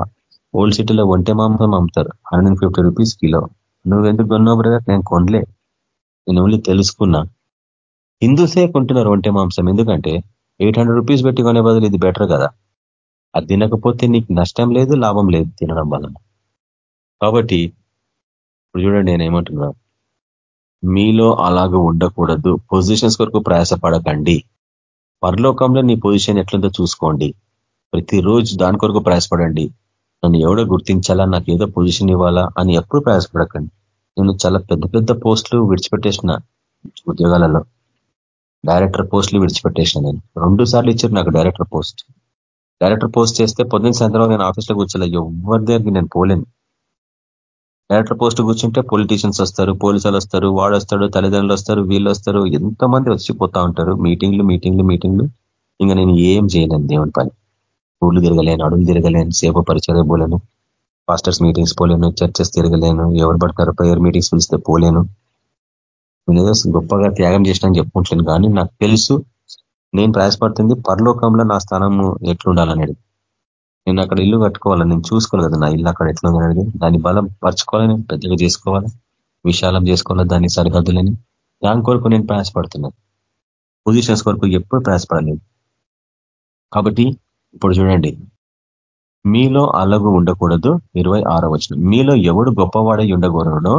ఓల్డ్ సిటీలో ఒంటె మాంసం అమ్ముతారు. Hundred rupees kilo. నువ్వెందుకు కొన్నావు బ్రదర్ నేను కొనలే. నేను ఓన్లీ తెలుసుకున్నా. హిందూసే కొంటున్నారు ఒంటె మాంసం. ఎందుకంటే ఎయిట్ రూపీస్ పెట్టి కొనే బదులు ఇది బెటర్ కదా. అది తినకపోతే నీకు నష్టం లేదు లాభం లేదు తినడం వలన. కాబట్టి ఇప్పుడు చూడండి నేనేమంటున్నా మీలో అలాగ ఉండకూడదు. పొజిషన్స్ కొరకు ప్రయాసపడకండి. పరలోకంలో నీ పొజిషన్ ఎట్లుందో చూసుకోండి. ప్రతిరోజు దాని కొరకు ప్రయాసపడండి. నన్ను ఎవడో గుర్తించాలా? నాకు ఏదో పొజిషన్ ఇవ్వాలా? అని ఎప్పుడు ప్రయాసపడకండి. నేను చాలా పెద్ద పెద్ద పోస్టులు విడిచిపెట్టేసిన ఉద్యోగాలలో. డైరెక్టర్ పోస్టులు విడిచిపెట్టేసిన నేను. రెండు సార్లు ఇచ్చారు నాకు డైరెక్టర్ పోస్ట్. డైరెక్టర్ పోస్ట్ చేస్తే పొద్దున్న సాయంత్రం నేను ఆఫీస్లో కూర్చోలే. ఎవరి దగ్గరికి నేను పోలేను. డైరెక్టర్ పోస్ట్ కూర్చుంటే పొలిటీషియన్స్ వస్తారు పోలీసులు వస్తారు వాడు వస్తాడు తల్లిదండ్రులు వస్తారు వీళ్ళు వస్తారు ఎంతమంది వచ్చిపోతా ఉంటారు. మీటింగ్లు మీటింగ్లు మీటింగ్లు. ఇంకా నేను ఏం చేయలేను దేవుని పని. ఊళ్ళు తిరగలేను అడుగులు తిరగలేను సేవ పరిచయ పోలేను. పాస్టర్స్ మీటింగ్స్ పోలేను చర్చెస్ తిరగలేను ఎవరు పడతారు ప్రేయర్ మీటింగ్స్ పిలిస్తే పోలేను. నేను ఏదో గొప్పగా త్యాగం చేసిన చెప్పుకుంటాను కానీ నాకు తెలుసు నేను ప్రయాసపడుతుంది పరలోకంలో నా స్థానము ఎట్లుండాలనేది. నేను అక్కడ ఇల్లు కట్టుకోవాలని నేను చూసుకోవాలి కదా నా ఇల్లు అక్కడ ఎట్లా అనేది దాన్ని బలం పరచుకోవాలని పెద్దగా చేసుకోవాలి? విశాలం చేసుకోవాలి? దాని సరిహద్దులని? దాని కొరకు నేను ప్రయాసపడుతున్నాను పొజిషన్స్ కొరకు ఎప్పుడు ప్రయాసపడలేదు. కాబట్టి ఇప్పుడు చూడండి. మీలో అలగు ఉండకూడదు. ఇరవై ఆరో వచ్చిన మీలో ఎవడు గొప్పవాడై ఉండగోరడో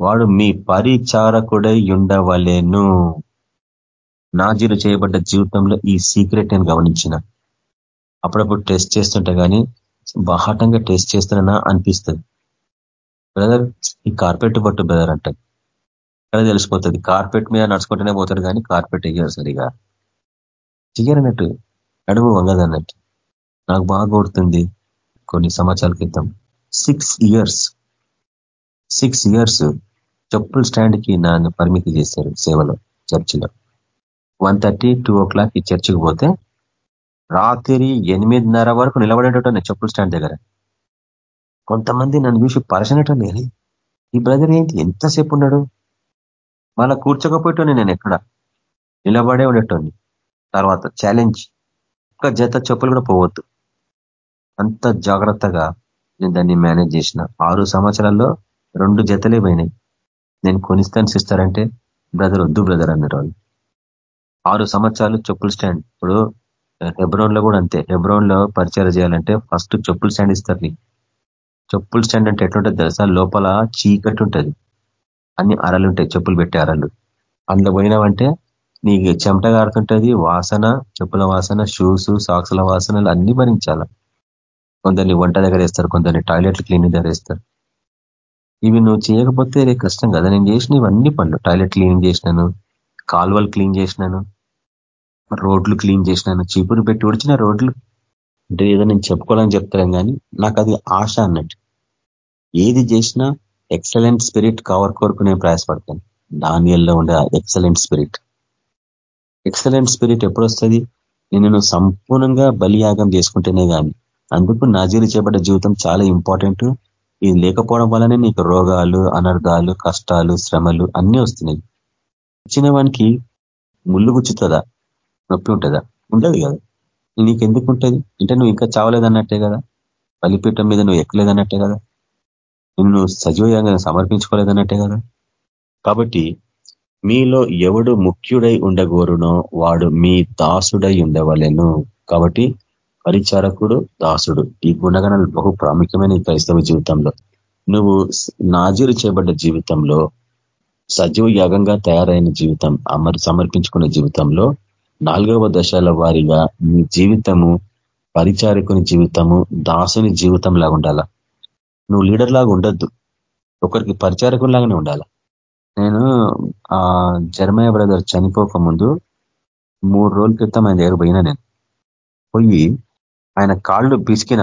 వాడు మీ పరిచారకుడై ఉండవలేను నాజీలు చేయబడ్డ జీవితంలో ఈ సీక్రెట్ నేను గమనించిన. అప్పుడప్పుడు టెస్ట్ చేస్తుంటే కానీ బాహాటంగా టెస్ట్ చేస్తున్నా అనిపిస్తుంది. బ్రదర్ ఈ కార్పెట్ పట్టు బ్రదర్ అంటది అలా తెలిసిపోతుంది. కార్పెట్ మీద నడుచుకుంటూనే పోతాడు కానీ కార్పెట్ ఎయ్యారు సరిగా. చెయ్యనట్టు నడుము వంగదన్నట్టు. నాకు బాగా కొడుతుంది కొన్ని సంవత్సరాల క్రితం. Six years. Six years. చెప్పుల స్టాండ్కి నన్ను పరిమితి చేశారు సేవలో చర్చిలో. One thirty two o'clock ఈ చర్చికి పోతే రాత్రి ఎనిమిదిన్నర వరకు నిలబడేటట్టు చెప్పుల స్టాండ్ దగ్గర. కొంతమంది నన్ను చూసి పరచనటం లేదు. ఈ బ్రదర్ ఏంటి? ఎంతసేపు ఉన్నాడు? మళ్ళా కూర్చోకపోయేటోని నేను ఎక్కడ? నిలబడే ఉండేటోని తర్వాత ఛాలెంజ్ ఒక్క జత చెప్పులు కూడా పోవద్దు. అంత జాగ్రత్తగా నేను దాన్ని మేనేజ్ చేసిన. ఆరు సంవత్సరాల్లో రెండు జతలే పోయినాయి. నేను కొనిస్తాను సిస్టర్ అంటే బ్రదర్ వద్దు బ్రదర్ అన్నారు వాళ్ళు. ఆరు సంవత్సరాలు చెప్పులు స్టాండ్ ఇప్పుడు హెబ్రోన్లో కూడా అంతే. హెబ్రోన్లో పరిచయం చేయాలంటే ఫస్ట్ చెప్పులు స్టాండ్ ఇస్తారు నీకు. చెప్పులు స్టాండ్ అంటే ఎట్లుంటుంది తెలుసా? లోపల చీకటి ఉంటుంది. అన్ని అరలు ఉంటాయి చెప్పులు పెట్టే అరలు. అందులో పోయినావంటే నీకు చెమట గారుతుంటది వాసన చెప్పుల వాసన షూస్ సాక్స్ల వాసనలు అన్ని భరించాల. కొందరిని వంట దగ్గర వేస్తారు కొందరిని టాయిలెట్లు క్లీనింగ్ దగ్గర వేస్తారు. ఇవి నువ్వు చేయకపోతే కష్టం కదా. నేను చేసిన ఇవన్నీ పనులు. టాయిలెట్ క్లీన్ చేసినాను కాలువలు క్లీన్ చేసినాను రోడ్లు క్లీన్ చేసినాను చీపురు పెట్టి ఉడిచిన రోడ్లు. అంటే ఏదో నేను చెప్పుకోవాలని చెప్తాను కానీ నాకు అది ఆశ అన్నట్టు. ఏది చేసినా ఎక్సలెంట్ స్పిరిట్ కవర్ కోరుకు నేను ప్రయాసపడతాను. దానియల్లో ఉండే ఎక్సలెంట్ స్పిరిట్. ఎక్సలెంట్ స్పిరిట్ ఎప్పుడు వస్తుంది నేను సంపూర్ణంగా బలియాగం చేసుకుంటేనే కానీ అందుకు నాజీలు చేపట్టే జీవితం చాలా ఇంపార్టెంట్. ఇది లేకపోవడం వల్లనే నీకు రోగాలు అనర్గాలు కష్టాలు శ్రమలు అన్నీ వస్తున్నాయి. వచ్చిన వానికి ముళ్ళు గుచ్చుతుందా? నొప్పి ఉంటుందా? ఉండదు కదా. నీకెందుకు ఉంటుంది? అంటే నువ్వు ఇంకా చావలేదన్నట్టే కదా. బలిపీఠం మీద నువ్వు ఎక్కలేదన్నట్టే కదా. నిన్ను సజీవంగా సమర్పించుకోలేదన్నట్టే కదా. కాబట్టి మీలో ఎవడు ముఖ్యుడై ఉండగోరునో వాడు మీ దాసుడై ఉండవలెను. కాబట్టి పరిచారకుడు దాసుడు. ఈ గుణగణాలు బహు ప్రాముఖ్యమైన క్రైస్తవ జీవితంలో. నువ్వు నాజీరు చేయబడ్డ జీవితంలో సజీవ యాగంగా తయారైన జీవితం అమర్ సమర్పించుకున్న జీవితంలో నాలుగవ దశల వారిగా నీ జీవితము పరిచారకుని జీవితము దాసుని జీవితం లాగా ఉండాల? నువ్వు లీడర్ లాగా ఉండొద్దు. ఒకరికి పరిచారకునిలాగానే ఉండాల? నేను ఆ జర్మయ బ్రదర్ చనిపోక ముందు మూడు రోజుల క్రితం ఆయన దగ్గర పోయినా నేను. పోయి ఆయన కాళ్ళు బిసికిన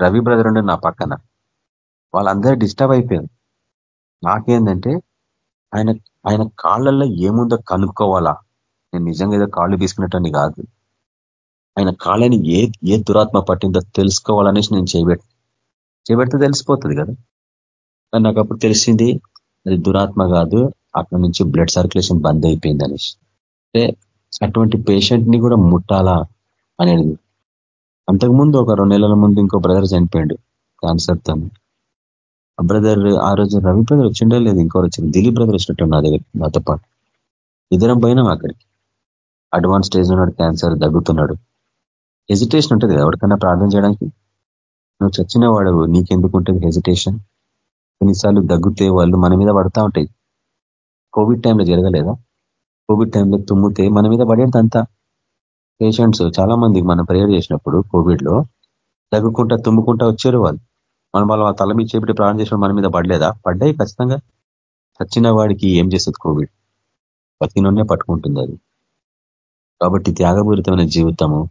రవి బ్రదర్ ఉండే నా పక్కన. వాళ్ళందరూ డిస్టర్బ్ అయిపోయారు. నాకేంటంటే ఆయన ఆయన కాళ్ళల్లో ఏముందో కనుక్కోవాలా. నేను నిజంగా ఏదో కాళ్ళు తీసుకున్నట్టని కాదు. ఆయన కాళ్ళని ఏ ఏ దురాత్మ పట్టిందో తెలుసుకోవాలనేసి నేను చేయబెట్టి చేయబెడితే తెలిసిపోతుంది కదా. నాకు అప్పుడు తెలిసింది అది దురాత్మ కాదు అక్కడి నుంచి బ్లడ్ సర్క్యులేషన్ బంద్ అయిపోయింది అనేసి అంటే అటువంటి పేషెంట్ని కూడా ముట్టాలా? అనేది అంతకుముందు ఒక రెండు నెలల ముందు ఇంకో బ్రదర్ చనిపోయాడు క్యాన్సర్తో ఆ బ్రదర్ ఆ రోజు రవి బ్రదర్ వచ్చిండో లేదు ఇంకోరు వచ్చింది దిలీప్ బ్రదర్ వచ్చినట్టు నా దగ్గర నాతో పాటు. ఇద్దరం పోయినాం అక్కడికి. అడ్వాన్స్ స్టేజ్ ఉన్నాడు క్యాన్సర్ దగ్గుతున్నాడు హెజిటేషన్ ఉంటుంది ఎవరికైనా ప్రార్థన చేయడానికి? నువ్వు చచ్చిన వాడు నీకెందుకు ఉంటుంది హెజిటేషన్? కొన్నిసార్లు దగ్గుతే వాళ్ళు మన మీద పడతా ఉంటాయి. కోవిడ్ టైంలో జరగలేదా? కోవిడ్ టైంలో తుమ్మితే మన మీద పడేది అంతా. పేషెంట్స్ చాలా మంది మనం ప్రేయర్ చేసినప్పుడు కోవిడ్లో దగ్గుకుంటా తుమ్ముకుంటా వచ్చారు వాళ్ళు. మనం వాళ్ళు తల మీద చేపట్టి ప్రాణం చేసిన మన మీద పడలేదా? పడ్డాయి ఖచ్చితంగా. చచ్చిన వాడికి ఏం చేస్తుంది కోవిడ్ బతికినోనే పట్టుకుంటుంది అది. కాబట్టి త్యాగపూరితమైన జీవితము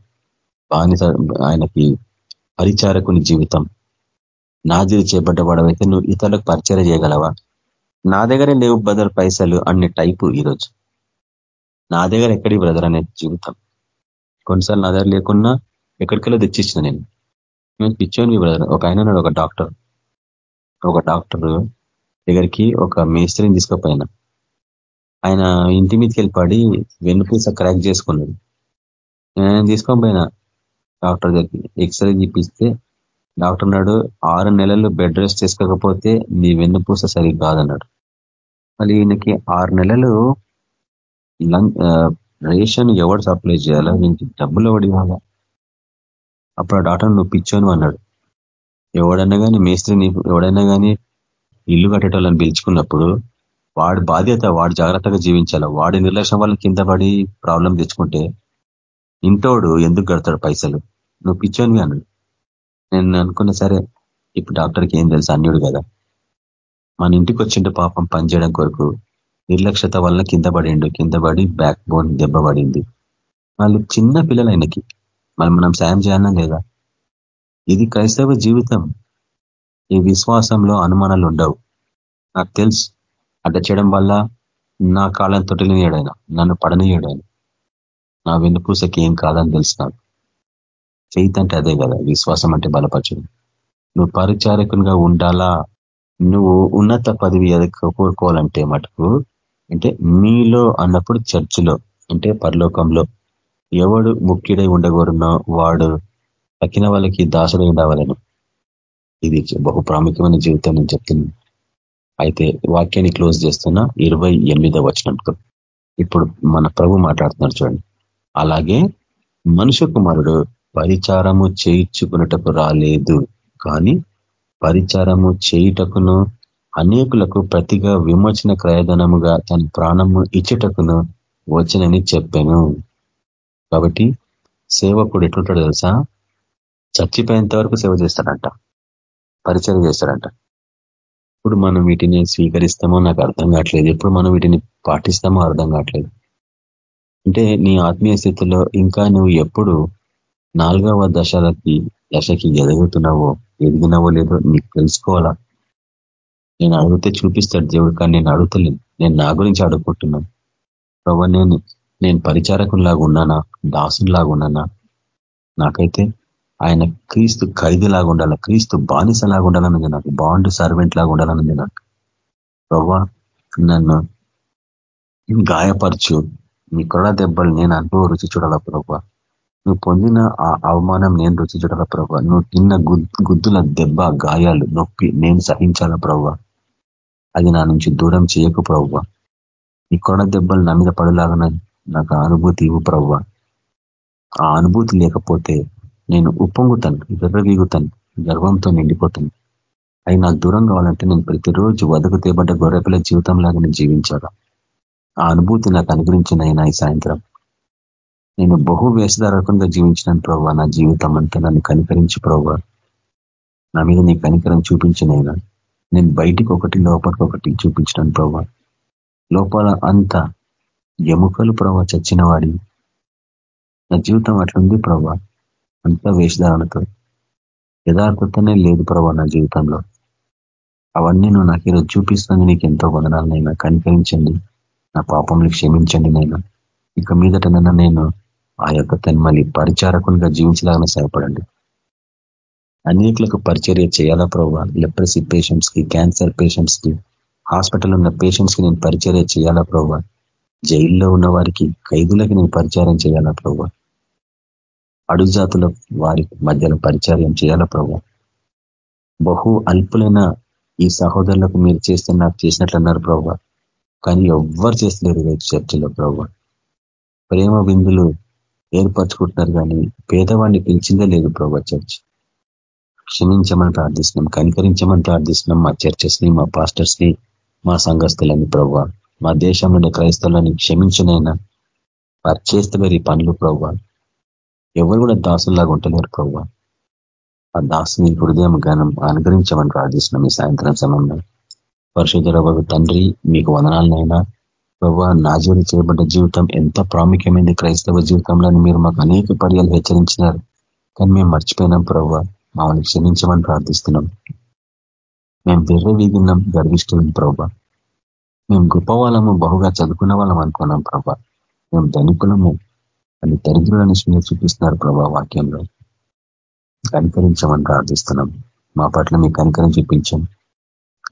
బానిస ఆయనకి పరిచారకుని జీవితం. నాజీరు వాడవైతే నువ్వు ఇతరులకు పరిచయం చేయగలవా? నా దగ్గరే లేవు బ్రదర్ పైసలు అనే టైపు ఈరోజు. నా దగ్గర ఎక్కడి బ్రదర్ అనే జీవితం? కొన్నిసార్లు నా దగ్గర లేకున్నా ఎక్కడికెళ్ళో తెచ్చిచ్చిన నేను. నేను పిచ్చోని బ్రదర్ ఒక ఆయన ఒక డాక్టర్ ఒక డాక్టర్ దగ్గరికి ఒక మేస్త్రిని తీసుకుపోయినా. ఆయన ఇంటి మీదకి వెళ్ళి పడి వెన్నుపూస క్రాక్ చేసుకున్నాడు. నేను తీసుకొని పోయినా డాక్టర్ దగ్గరికి. ఎక్స్రే చూపిస్తే డాక్టర్ అన్నాడు ఆరు నెలలు బెడ్ రెస్ట్ చేసుకోకపోతే నీ వెన్నుపూస సరిగ్గా కాదన్నాడు. మళ్ళీ ఈయనకి ఆరు నెలలు రేషన్ ఎవడు సప్లై చేయాలా? దీనికి డబ్బులు ఎవడు ఇవ్వాలా? అప్పుడు ఆ డాక్టర్ నువ్వు పిచ్చోను అన్నాడు. ఎవడన్నా కానీ మేస్త్రిని ఎవడైనా కానీ ఇల్లు కట్టేటోళ్ళని పిలుచుకున్నప్పుడు వాడి బాధ్యత వాడు జాగ్రత్తగా జీవించాలి? వాడి నిర్లక్ష్యం వల్ల కింద పడి ప్రాబ్లం తెచ్చుకుంటే ఇంటోడు ఎందుకు కడతాడు పైసలు? నువ్వు పిచ్చోనివి అన్నాడు. నేను అనుకున్న సరే ఇప్పుడు డాక్టర్కి ఏం తెలుసు? అన్యుడు కదా. మన ఇంటికి వచ్చిండు పాపం పనిచేయడం కొరకు నిర్లక్ష్యత వల్ల కింద పడిండు కింద పడి బ్యాక్ బోన్ దెబ్బపడింది వాళ్ళు చిన్న పిల్లలు ఆయనకి మరి మనం సాయం చేయాలన్నా లేదా? ఇది క్రైస్తవ జీవితం. ఈ విశ్వాసంలో అనుమానాలు ఉండవు. నాకు తెలుసు. అడ్డ చేయడం వల్ల నా కాళ్ళని తొట్టలినియడాయన నన్ను పడనీయడాయన నా వెన్నుపూసకి ఏం కాదని తెలుసు నాకు. ఫెయిత్ అంటే అదే కదా విశ్వాసం అంటే బలపరచడం. నువ్వు పరిచారకునిగా ఉండాలా? నువ్వు ఉన్నత పదవి కోరుకోవాలంటే మటుకు అంటే మీలో అన్నప్పుడు చర్చిలో అంటే పరలోకంలో ఎవడు ముఖ్యుడై ఉండగోరునో వాడు తక్కిన వాళ్ళకి దాసుడై ఉండవాలను. ఇది బహు ప్రాముఖ్యమైన జీవితం నేను చెప్తున్నాను. అయితే వాక్యాన్ని క్లోజ్ చేస్తున్న ఇరవై ఎనిమిదో వచనంతో ఇప్పుడు మన ప్రభు మాట్లాడుతున్నారు చూడండి. అలాగే మనుష్య కుమారుడు పరిచారము చేయించుకున్నటకు రాలేదు కానీ పరిచారము చేయుటకును అనేకులకు ప్రతిగా విమోచన క్రయధనముగా తన ప్రాణము ఇచ్చేటకును వచ్చనని చెప్పాను. కాబట్టి సేవకుడు ఎట్లుంటాడు తెలుసా? చచ్చిపోయేంత వరకు సేవ చేస్తాడంట. పరిచయం చేస్తాడంట. ఇప్పుడు మనం వీటిని స్వీకరిస్తామో నాకు అర్థం కావట్లేదు. ఎప్పుడు మనం వీటిని పాటిస్తామో అర్థం కావట్లేదు. అంటే నీ ఆత్మీయ స్థితిలో ఇంకా నువ్వు ఎప్పుడు నాలుగవ దశలకి దశకి ఎదుగుతున్నావో ఎదిగినావో లేదో నీకు తెలుసుకోవాలా? నేను అడిగితే చూపిస్తాడు దేవుడు కానీ నేను అడుగుతలేను. నేను నా గురించి అడుగుకుంటున్నాను. ప్రభా నేను నేను పరిచారకునిలాగా ఉన్నానా? దాసునిలాగా ఉన్నానా? నాకైతే ఆయన క్రీస్తు ఖైదీలాగా ఉండాలా? క్రీస్తు బానిసలాగా ఉండాలన్నది నాకు బాండ్ సర్వెంట్ లాగా ఉండాలన్నది నాకు. ప్రభా నన్ను గాయపరచు. నీ కొడ దెబ్బలు నేను అనుభవ రుచి చూడాల ప్రభా? నువ్వు పొందిన ఆ అవమానం నేను రుచి చూడాల ప్రభా? నువ్వు తిన్న గుద్దుల దెబ్బ గాయాలు నొప్పి నేను సహించాలా ప్రభా? అది నా నుంచి దూరం చేయకు ప్రవ్వ. ఈ కొడ దెబ్బలు నా మీద పడలాగన నాకు అనుభూతి ఇవ్వు ప్రవ్వ. ఆ అనుభూతి లేకపోతే నేను ఉప్పొంగుతాను విర్రవీగుతాను గర్వంతో నిండిపోతాను. అవి నాకు దూరం కావాలంటే నేను ప్రతిరోజు వదకు తేబడ్డ గొర్రెపిల్ల జీవితంలాగా నేను జీవించాలా? ఆ అనుభూతి నాకు అనుగ్రహించిన అయినా ఈ సాయంత్రం? నేను బహు వేషధారకంగా జీవించినాను ప్రభావ నా జీవితం అంతా నన్ను కనికరించి ప్రభావ నా మీద నీ కనికరం చూపించినైనా నేను బయటికి ఒకటి లోపలికి ఒకటి చూపించడం ప్రభా. లోపల అంత ఎముకలు ప్రభా చచ్చిన వాడి నా జీవితం అట్లుంది ప్రభా. అంత వేషధారణతో. యథార్థతనే లేదు ప్రభా నా జీవితంలో. అవన్నీ నువ్వు నాకు ఈరోజు చూపిస్తుంది నీకు ఎంతో వదనాలనైనా కనికరించండి. నా పాపంని క్షమించండి నైనా. ఇక మీదటనైనా నేను ఆ యొక్క తన్మలి పరిచారకునిగా జీవించలాగానే సహాయపడండి. అనేకులకు పరిచర్య చేయాలా ప్రభావ లెప్రసీ పేషెంట్స్కి క్యాన్సర్ పేషెంట్స్కి హాస్పిటల్ ఉన్న పేషెంట్స్కి నేను పరిచర్య చేయాలా ప్రభావ జైల్లో ఉన్న వారికి ఖైదులకి నేను పరిచారం చేయాలా ప్రభావ అడుగు జాతుల వారి మధ్యలో పరిచర్యం చేయాలా ప్రభావ బహు అల్పులైన ఈ సహోదరులకు మీరు చేస్తే నాకు చేసినట్లు అన్నారు ప్రభావ కానీ ఎవ్వరు చేస్తలేరు చర్చిలో ప్రభావ ప్రేమ విందులు ఏర్పరచుకుంటున్నారు కానీ పేదవాడిని పిలిచిందే లేదు ప్రభా చర్చ్. క్షమించమని ప్రార్థిస్తున్నాం కనికరించమని ప్రార్థిస్తున్నాం మా చర్చెస్ని మా పాస్టర్స్ని మా సంఘస్థులని ప్రవ్వ. మా దేశంలోని క్రైస్తవులని క్షమించినైనా వారు చేస్తున్నారు ఈ పనులు ప్రవ్వ. ఎవరు కూడా దాసుల్లాగా ఉంటలేరు ప్రవ్వ. ఆ దాసుని హృదయం గానం అనుగ్రహించమని ప్రార్థిస్తున్నాం ఈ సాయంత్రం సమయంలో. పరశుధర తండ్రి మీకు వదనాలనైనా ప్రభావ నాజీలు చేయబడ్డ జీవితం ఎంత ప్రాముఖ్యమైంది క్రైస్తవ జీవితంలో మీరు మాకు అనేక పర్యాలు హెచ్చరించినారు. కానీ మేము మర్చిపోయినాం ప్రభావ మమ్మల్ని క్షమించమని ప్రార్థిస్తున్నాం. మేము వెర్రవీగినాం గర్విష్ఠులం ప్రభా. మేము గొప్ప వాళ్ళము బహుగా చదువుకున్న వాళ్ళం అనుకున్నాం ప్రభా. మేము ధనికులము అని దరిద్రులని మీరు చూపిస్తున్నారు ప్రభా వాక్యంలో. కనికరించమని ప్రార్థిస్తున్నాం. మా పట్ల మీ కనికరం చూపించాం.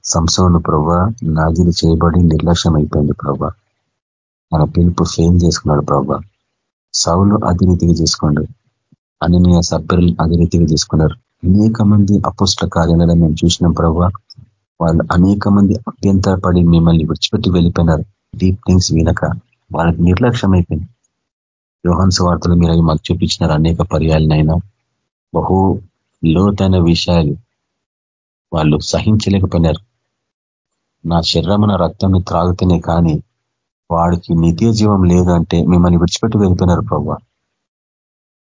సంసోను ప్రభా నాజీలు చేయబడి నిర్లక్ష్యం అయిపోయింది ప్రభా. మన పిలుపు ఫెయిల్ చేసుకున్నాడు ప్రభా. సౌలు అతి రీతిగా చేసుకోండి. అననీయ సభ్యులు అదే తీసుకున్నారు అనేక మంది అపుష్ట కార్యాలలో మేము చూసినాం ప్రభావ వాళ్ళు అనేక మంది అభ్యంతరపడి మిమ్మల్ని విడిచిపెట్టి వెళ్ళిపోయినారు. డీప్ థింగ్స్ వినక వాళ్ళకి నిర్లక్ష్యం అయిపోయింది యోహన్స్ వార్తలు మీరు అవి మాకు చూపించినారు. అనేక పర్యాలనైనా బహు లోతైన విషయాలు వాళ్ళు సహించలేకపోయినారు. నా శరీరమున రక్తం త్రాగుతూనే కానీ వాడికి నిత్య జీవం లేదంటే మిమ్మల్ని విడిచిపెట్టి వెళ్ళిపోయినారు ప్రభావ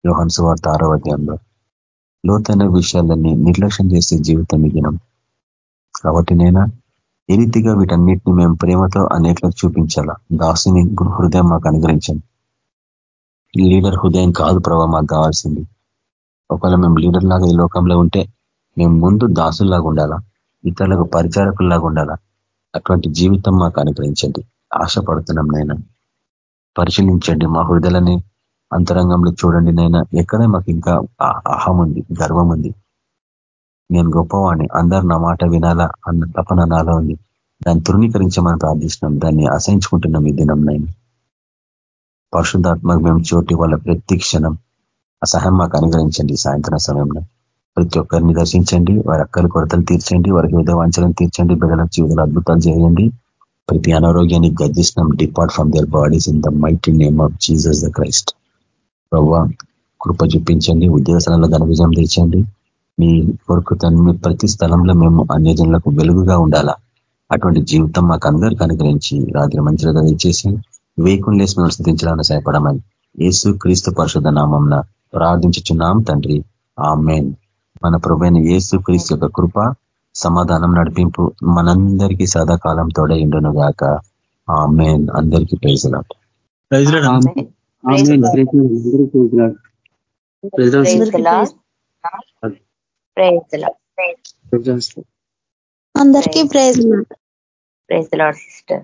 యోహన్స్ వార్త ఆరో అధ్యాయంలో. లోతైన విషయాలన్నీ నిర్లక్ష్యం చేసే జీవితం మిగినం కాబట్టి నేనా? ఏ రీతిగా వీటన్నిటిని మేము ప్రేమతో అనేకలకు చూపించాలా? దాసుని హృదయం మాకు అనుగ్రహించండి. లీడర్ హృదయం కాదు ప్రభావ మాకు కావాల్సింది. ఒకవేళ మేము లీడర్ లాగా ఈ లోకంలో ఉంటే మేము ముందు దాసుల్లాగా ఉండాలా? ఇతరులకు పరిచారకుల్లాగా ఉండాలా? అటువంటి జీవితం మాకు అనుగ్రహించండి. ఆశపడుతున్నాం నేను? పరిశీలించండి మా హృదయాలని అంతరంగంలో చూడండి నైనా ఎక్కడే మాకు ఇంకా అహం ఉంది గర్వం ఉంది నేను గొప్పవాణ్ణి అందరు నా మాట వినాలా అన్న తపన నాలో ఉంది. దాన్ని తృణీకరించమని ప్రార్థిస్తున్నాం దాన్ని అసహించుకుంటున్నాం ఈ దినం నేను పరిశుద్ధాత్మకు మేము చోటి వాళ్ళ ప్రతి క్షణం. అసహ్యం మాకు అనుగ్రహించండి సాయంత్రం సమయంలో. ప్రతి ఒక్కరిని దర్శించండి వారి అక్కల కొరతలు తీర్చండి వారికి విధ తీర్చండి బిడ్డల జీవితాలు అద్భుతాలు చేయండి. ప్రతి అనారోగ్యాన్ని గర్జిస్తున్నాం. Depart from their bodies in the mighty name of Jesus the Christ ప్రవ్వా కృప చూపించండి ఉద్యోగస్థలంలో ఘన విజయం తెచ్చండి. మీ కొరకు తన ప్రతి స్థలంలో మేము అన్యజనులకు వెలుగుగా ఉండాలా? అటువంటి జీవితం మాకు అందరికీ అనుగ్రహించి రాత్రి మంచిగా ఇచ్చేసి వేకుని మేము స్థితించాలని సహాయపడమని యేసు క్రీస్తు పరిషుధ నామంన ప్రార్థించుచున్నాం తండ్రి. ఆ మెయిన్ మన ప్రభైన యేసు క్రీస్తు యొక్క కృప సమాధానం నడిపింపు మనందరికీ సదాకాలం తోడే ఇండును గాక ఆ మేన్ అందరికీ ప్రైజ్లా ప్రైజ్ అందరికీ ప్రైజ్ the Lord, sister.